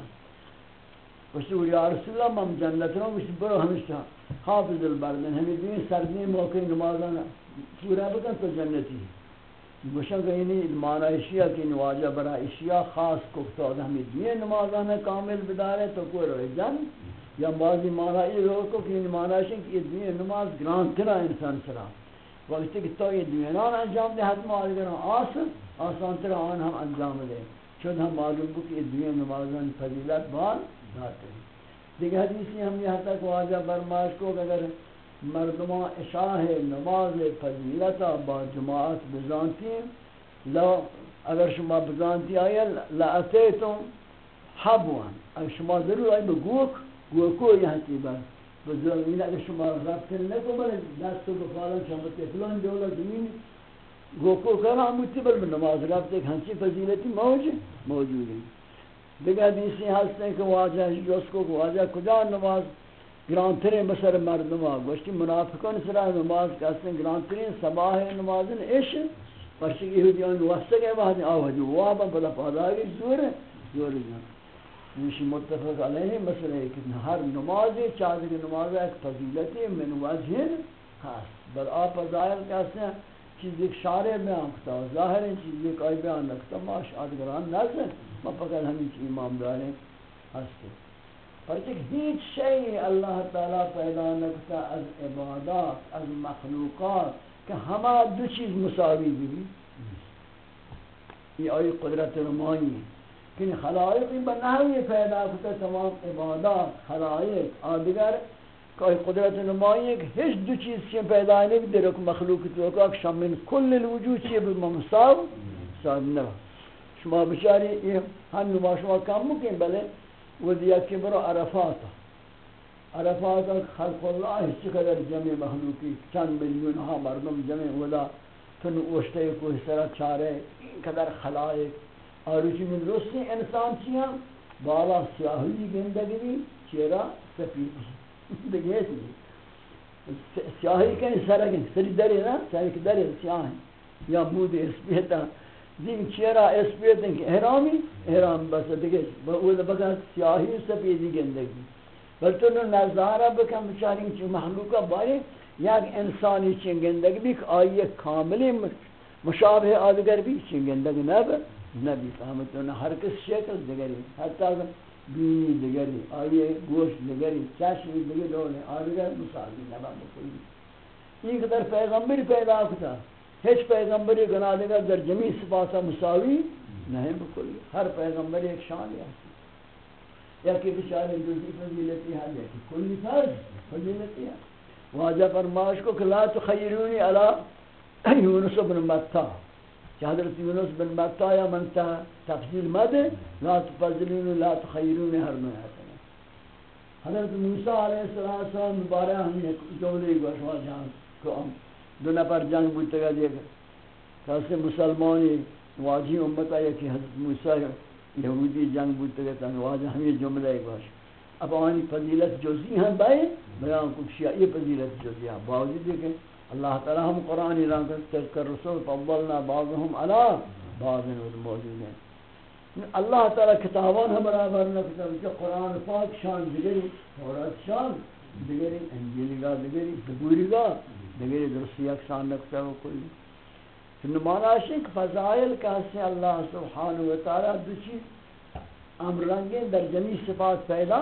وشتی یا رسول اللہ، من جنت رو وشتی برو ہمشتا حافظ البردین. ہمیں دوئی سردی موقع نمازانا پورا بکن تو جنتی. گوشن کہ یعنی معنی اشیاء کی نواجہ برا اشیاء خاص کو تو ہمیں دوئی نمازان کامل بدارے تو کوئی روی جن یا بعضی معنی یہ رو کو کہ معنی اشیاء کی دوئی نماز گران ترا انسان سرا۔ وقتی کہ تو یہ دوینان انجام دے، حتم آدھگران آسان آسان ترا آن ہم انجام دے۔ چون ہم معلوم کو کہ دوئی نمازان فضیلت بار داتے ہیں دیکھ حدیثی ہم یہاں تک واجہ برماش کو اگر مردمان اشاہ نماز فضیلتا با جماعت بزانتی لو اگر شما بزانتی آیا لأتیتم حبوان اگر شما ضرور آئی بگوک گوکو یہاں تی بر بزرگین، اگر شما رفتن نکو بلے دستو بفالن شما تفلان دولا زمین گوکو کرا ہموتی بل نماز رفت ایک ہنچی فضیلتی موجود موجود ہے دیگر دیسی ہستے کہ واجہ جس کو، واجہ کجا نماز گرانترین بسر مردما گوشتی منافقان سرا نماز کہتے ہیں گرانترین سباہ نماز عش پرچہ یہودیان واسطہ کے بعد آوازی وابا بلا پادائی زور ہے زور جان۔ یہ متفق علیہ مسئلہ ہے کہ ہر نماز چادر نماز ایک فضیلتی من وجہ خاص۔ بل آپ ظاہر کہتے ہیں چیز ایک شارع بیان کتا، ظاہر ہے چیز ایک آئی بیان نکتا ما شادگران نظر ما فقط ہمیں چی امام داریں۔ ہستے۔ پرچک ہیچ شئی اللہ تعالی پیدا نکتا از عبادات، از مخلوقات کہ ہما دو چیز مساوی بھی یہ آئی قدرت رمانی کہ خلائقی بناوی پیدا کتا تمام عبادات، خلائق آدگر کہ قدرت نمائی ہے کہ ہیچ دو چیز سے پیدا نہیں بھی دیرے مخلوق تو کہ شام من کل الوجود چیئے بھی ممساو صاحب نبا شما بچاری یہ ہم نما شما کم مکین بلے وہ دیا کہ برو عرفاتا عرفاتا خلق اللہ اس قدر جمع مخلوقی، چند ملیون ہاں مردم جمع ولا تن اوشتے کو اس طرح چارے قدر خلائق. اور اسی من رسی انسان چیاں بالا سیاہی گندگی بھی چیرا سفید. دیگه سیاهی کنی سرگی سری داری نا سری که داری یا بود اسپیتا. دین چرا اسپیتا که احرامی احرام بس دیگه با اول بگن سیاهی و سفیدی گندگی بل تو نظاره بکن بچاری چون محلوکا باری یک انسانی چین گندگی بی که آیه کاملی مشابه آدگر بی چین گندگی نبی نبی فهمتون هر کس شکل دیگری حتی بینی دیگری آئیے گوشت دیگری چشمی دیگر دونے آدگر مساوی نبا مکلی این قدر پیغمبر پیدا کتا ہیچ پیغمبری گناہ دیگر در جمی صفاتا مساوی نہیں بکلی ہر پیغمبر ایک شان ہے۔ یا کہ بچارے جزی فضیلتی ہے یا کہ کلی فرض فضیلتی ہے واجہ فرماش کو کہ لا تخیرونی علی یونس بن متہ۔ کہ حضرت یونس بن مکہ یا منتا تفضیل مدے لا تفضلون لا تخیرون ہر میں حسن حضرت موسیٰ علیہ السلام بارے ہم نے جملے گوشوا جان کو دو نفر جنگ بودتا گا دیکھ کیسے مسلمانی، واجی امتا ہے کہ حضرت موسیٰ یہودی جنگ بودتا گا تن واجہ ہم یہ جملے گوش اب آنی فضیلت جزی ہیں بھائی بیان کو شیعہ یہ فضیلت جزی ہیں باوجود دیکھیں اللہ تعالی ہم قرآن ایران کر تذکر رسول، فضلنا بعضهم علا بعض موجود ہیں. اللہ تعالی کتابان ہم برابر نہ کتاب کہ قرآن پاک شان دیگری تورات شان دیگری انجیلیگا دیگری زبوری دیگری درستی اکسان نکتا ہے کوئی نمانا شک فضائل کا سے اللہ سبحانہ وتعالی دو چیز امرنگیں در جمی صفات پیدا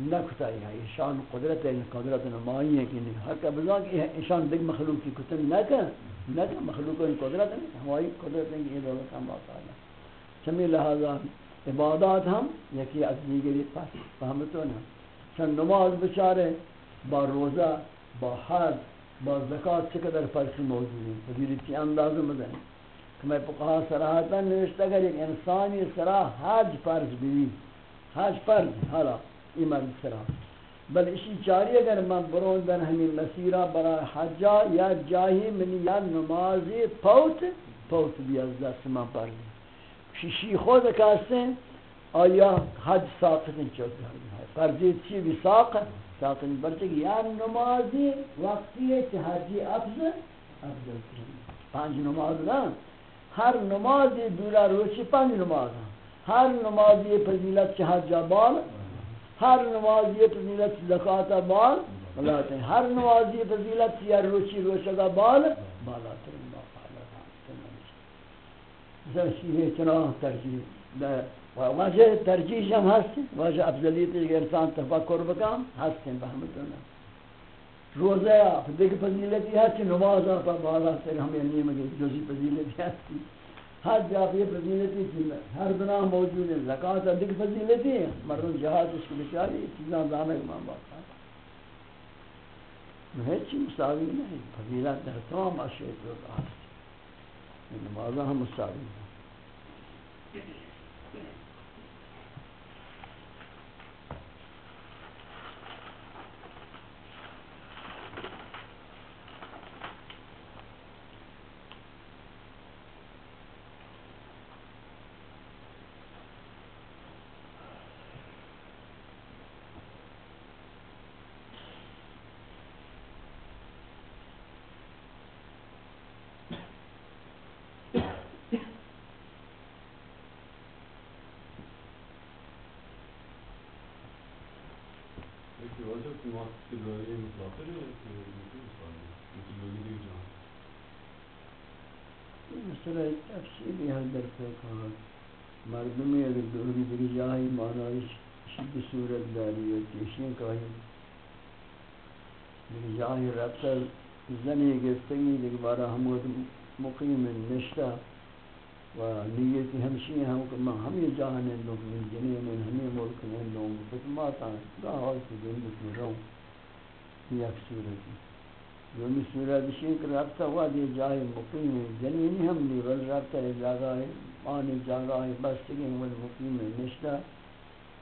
نکتا ہے۔ شان قدرت ہے قدرت نمائی ہے کہ نہیں۔ حق ابزا کہ شان دیکھ مخلوق کی کتن نہ کر نہ کر مخلوق کی قدرت ہے، ہماری قدرت ہے یہ دولت ہم باقا ہے۔ چمی لہذا عبادات ہم یکی از دیگری پاس فهمتو نا چند نماز بچارے، با روزہ، با حد با زکاة چقدر فرق موجود ہیں؟ فضیلی تی انداز مدن؟ کہ میں پقہا سراحتا نوشتا گر ایک انسانی سراح حج فرض بھی حج فرض، حالا ای مرد سراح۔ بل اسی چاری اگر من برون در ہمیں مسیرہ برای حجا یا جاہی منی یا نمازی پوت پوت بھی از دست من پردی شیشی خود کاستے آیا حج ساقت چوک ہے فرضی چی بھی ساقت ساقت برچہ کہ یا نمازی وقتی ہے کہ حجی افضل افضل پانچ نماز نا۔ ہر نمازی دورا روچی پانچ نماز ہر نمازی فضیلت چہ حج بال ہر نمازی فضیلت زکاة بال بلاتے ہیں ہر نمازی فضیلت یا روچی روچگا بال بالا تر زرشی چنان ترجیح و واجه ترجیح هم هستیم واجه افضلیتی که انسان تفکر بکن هستیم فهمتونه روزه یا دیگه فضیلتی هست که نماز ها بالا سر ہم یعنی مگه جزی فضیلتی هستی حج جا یہ فضیلتی کہ ہر بنا موجود ہے. زکات دیگه فضیلتی ہے. مردم جہاد، اس کو بچاری چیزاں دانے کے مان بات ہے ہیچ مساوی نہیں فضیلت در تمام اشیاء تو ہست نمازہ ہم مساوی ہیں. مسئلہ تفصیلی ہے در فقہ مردمی اگر دوری بری جاہی معنی شد صورت داری ہے تیشین کہی بری جاہی ربطہ زنی گفتگی دیکھ بارا حمود مقیم نشتہ و نیتی ہمشی ہم کہ میں ہمیں جاہنے لوگ من جنین ہمیں ملک میں لوگ فتماتا گاہ ہوئی سے دن زندگی رہوں یک صورتی دومی صورت یعنی شیک رابطہ ہوا دی جائے مقیم جنینی ہم لی بل رابطہ جاگہ ہے آنی جاگہ ہے بستگی ہم مقیم نشتہ۔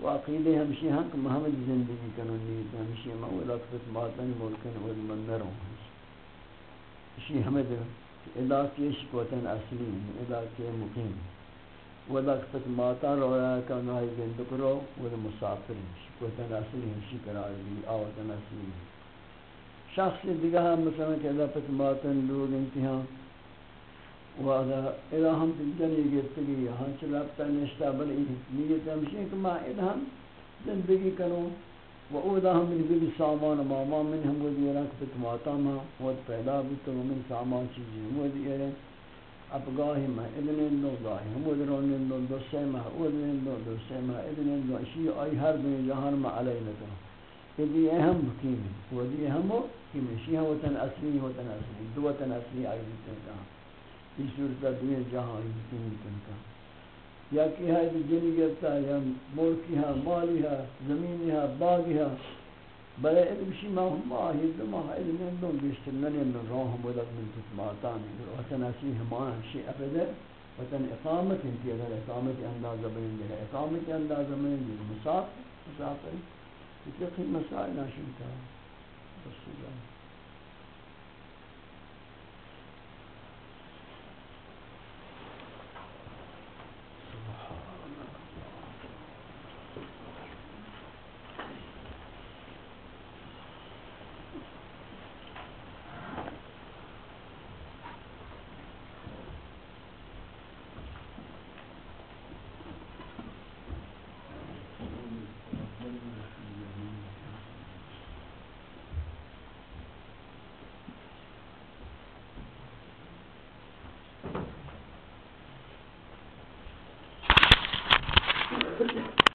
و عقیدے ہمشی ہاں کہ محمد زندگی کنو نیت ہمشی ہم اولا کفت ماتن ملکن و مندروں اسی ہمیں دے ادا شکوتن اصلی ادا کے مقیم و کفت ماتا رویا کا نائی گندکرو و مسافر شکوتن اصلی ہمشی قرار دی آوتن اصلی شخص دیگه هم مثلا که اذا پس ماتن لوگ امتحان و اذا اذا هم جنی گرفتگی یہاں چه رابطہ نشتا، بل این نیت ہمشی کہ ما اذا هم زندگی کنو و او اذا هم من بلی سامان و ماما من هم ودی ایران که پس ماتا ہاں، ما ود پیدا بیتو من سامان چیزی هم ودی ایران۔ اب گاہی ما ادن دو، گاہی ہم ودی رون دو دو سے ما ودن دو دو سے ما ادن دو اشی آئی، ہر دنیا جہان ما علی نکو یہ اہم حکیم ہے وہ دی اہم حکیم ہے شیعہ وطن اصلی وطن اصلی، دو وطن اصلی آئی وطن کا اس صورت دنیا جہاں آئی حکیم وطن کا یا کہ ہے جنی گرتا یا ملکی ہے ہاں، مالی ہے ہاں، زمینی ہے ہاں، باغی ہے بلے علم شی ما ہم ماہی دو ماہ علم اندون بیشتر ننی اندون روح ہم ودک من کت ماتانی وطن اصلی ہمان شیع افدر وطن اقامت انتی اگر اقامت اندازہ بین دے اقامت اندازہ بین دے مسافر مسافر فقہی مسائل تھا رسول اللہ